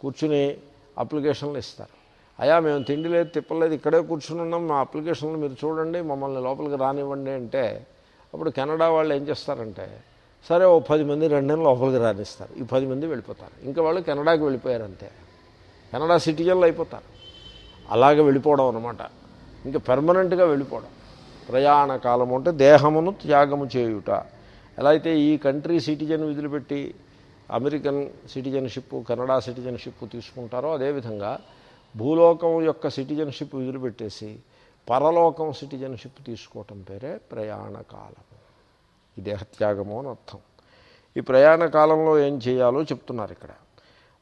కూర్చుని అప్లికేషన్లు ఇస్తారు. అయా మేము తిండి లేదు తిప్పలేదు ఇక్కడే కూర్చుని ఉన్నాం మా అప్లికేషన్లు మీరు చూడండి మమ్మల్ని లోపలికి రానివ్వండి అంటే అప్పుడు కెనడా వాళ్ళు ఏం చేస్తారంటే సరే ఓ పది మంది రెండు లోపలికి రానిస్తారు. ఈ పది మంది వెళ్ళిపోతారు. ఇంకా వాళ్ళు కెనడాకి వెళ్ళిపోయారు అంతే. కెనడా సిటిజన్లు అయిపోతారు. అలాగే వెళ్ళిపోవడం అనమాట ఇంకా పెర్మనెంట్గా వెళ్ళిపోవడం. ప్రయాణ కాలం అంటే దేహమును త్యాగము చేయుట. ఎలా అయితే ఈ కంట్రీ సిటిజన్ విధులుపెట్టి అమెరికన్ సిటిజన్షిప్ కెనడా సిటిజన్షిప్ తీసుకుంటారో అదేవిధంగా భూలోకం యొక్క సిటిజన్షిప్ విధులుపెట్టేసి పరలోకం సిటిజన్షిప్ తీసుకోవటం పేరే ప్రయాణకాలం ఈ దేహత్యాగము అని అర్థం. ఈ ప్రయాణ కాలంలో ఏం చేయాలో చెప్తున్నారు ఇక్కడ.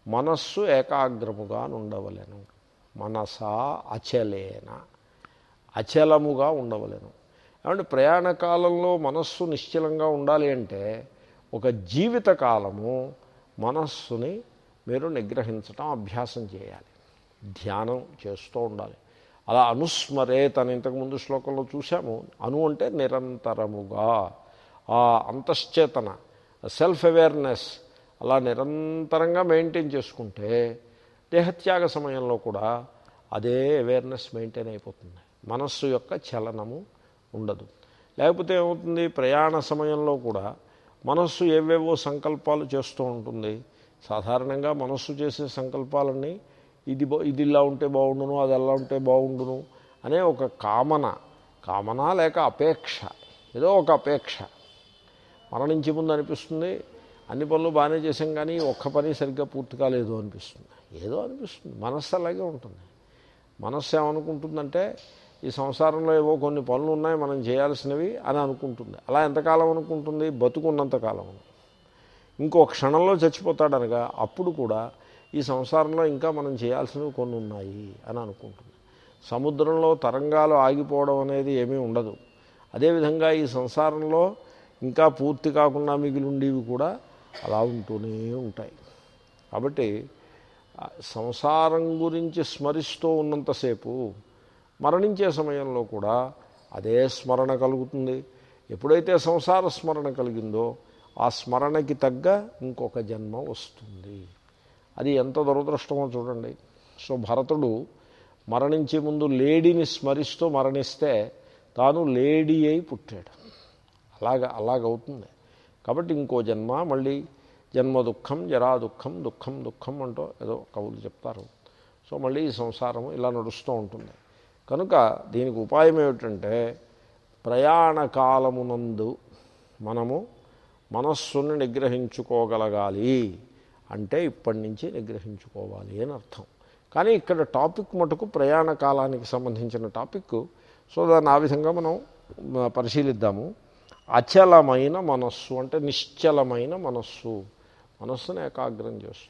మనస్సు ఏకాగ్రముగా ఉండవలెను మనసా అచలేన. అచలముగా ఉండవలెను. ఏమంటే ప్రయాణ కాలంలో మనస్సు నిశ్చలంగా ఉండాలి అంటే ఒక జీవిత కాలము మనస్సుని మీరు నిగ్రహించటం అభ్యాసం చేయాలి. ధ్యానం చేస్తూ ఉండాలి. అలా అనుస్మరేత్ అని ఇంతకుముందు శ్లోకంలో చూసాము అను అంటే నిరంతరముగా. ఆ అంతశ్చేతన సెల్ఫ్ అవేర్నెస్ అలా నిరంతరంగా మెయింటైన్ చేసుకుంటే దేహత్యాగ సమయంలో కూడా అదే అవేర్నెస్ మెయింటైన్ అయిపోతుంది. మనస్సు యొక్క చలనము ఉండదు. లేకపోతే ఏమవుతుంది? ప్రయాణ సమయంలో కూడా మనస్సు ఏవేవో సంకల్పాలు చేస్తూ ఉంటుంది. సాధారణంగా మనస్సు చేసే సంకల్పాలన్నీ ఇది ఇది ఇలా ఉంటే బాగుండును అది అలా ఉంటే బాగుండును అనే ఒక కామన. కామన లేక అపేక్ష. ఏదో ఒక అపేక్ష. మరణించే ముందు అనిపిస్తుంది. అన్ని పనులు బాగానే చేసాం కానీ ఒక్క పని సరిగ్గా పూర్తి కాలేదు అనిపిస్తుంది. ఏదో అనిపిస్తుంది. మనస్సు అలాగే ఉంటుంది. మనస్సు ఏమనుకుంటుందంటే ఈ సంసారంలో ఏవో కొన్ని పనులు ఉన్నాయి మనం చేయాల్సినవి అని అనుకుంటుంది. అలా ఎంతకాలం అనుకుంటుంది? బతుకున్నంతకాలం ఇంకో క్షణంలో చచ్చిపోతాడనగా అప్పుడు కూడా ఈ సంసారంలో ఇంకా మనం చేయాల్సినవి కొన్ని ఉన్నాయి అని అనుకుంటుంది. సముద్రంలో తరంగాలు ఆగిపోవడం అనేది ఏమీ ఉండదు. అదేవిధంగా ఈ సంసారంలో ఇంకా పూర్తి కాకుండా మిగిలి ఉండేవి కూడా అలా ఉంటూనే ఉంటాయి. కాబట్టి సంసారం గురించి స్మరిస్తూ ఉన్నంతసేపు మరణించే సమయంలో కూడా అదే స్మరణ కలుగుతుంది. ఎప్పుడైతే సంసార స్మరణ కలిగిందో ఆ స్మరణకి తగ్గ ఇంకొక జన్మ వస్తుంది. అది ఎంత దురదృష్టమో చూడండి. సో భరతుడు మరణించే ముందు లేడీని స్మరిస్తూ మరణిస్తే తాను లేడీ అయి పుట్టాడు. అలాగ అలాగవుతుంది. కాబట్టి ఇంకో జన్మ మళ్ళీ జన్మ దుఃఖం జరా దుఃఖం దుఃఖం దుఃఖం అంటూ ఏదో కవులు చెప్తారు. సో మళ్ళీ ఈ సంసారం ఇలా నడుస్తూ ఉంటుంది. కనుక దీనికి ఉపాయం ఏమిటంటే ప్రయాణకాలమునందు మనము మనస్సును నిగ్రహించుకోగలగాలి అంటే ఇప్పటి నుంచి నిగ్రహించుకోవాలి అని అర్థం. కానీ ఇక్కడ టాపిక్ మటుకు ప్రయాణ కాలానికి సంబంధించిన టాపిక్. సో దాన్ని ఆ విధంగా మనం పరిశీలిద్దాము. అచలమైన మనస్సు అంటే నిశ్చలమైన మనస్సు. మనస్సును ఏకాగ్రం చేస్తుంది.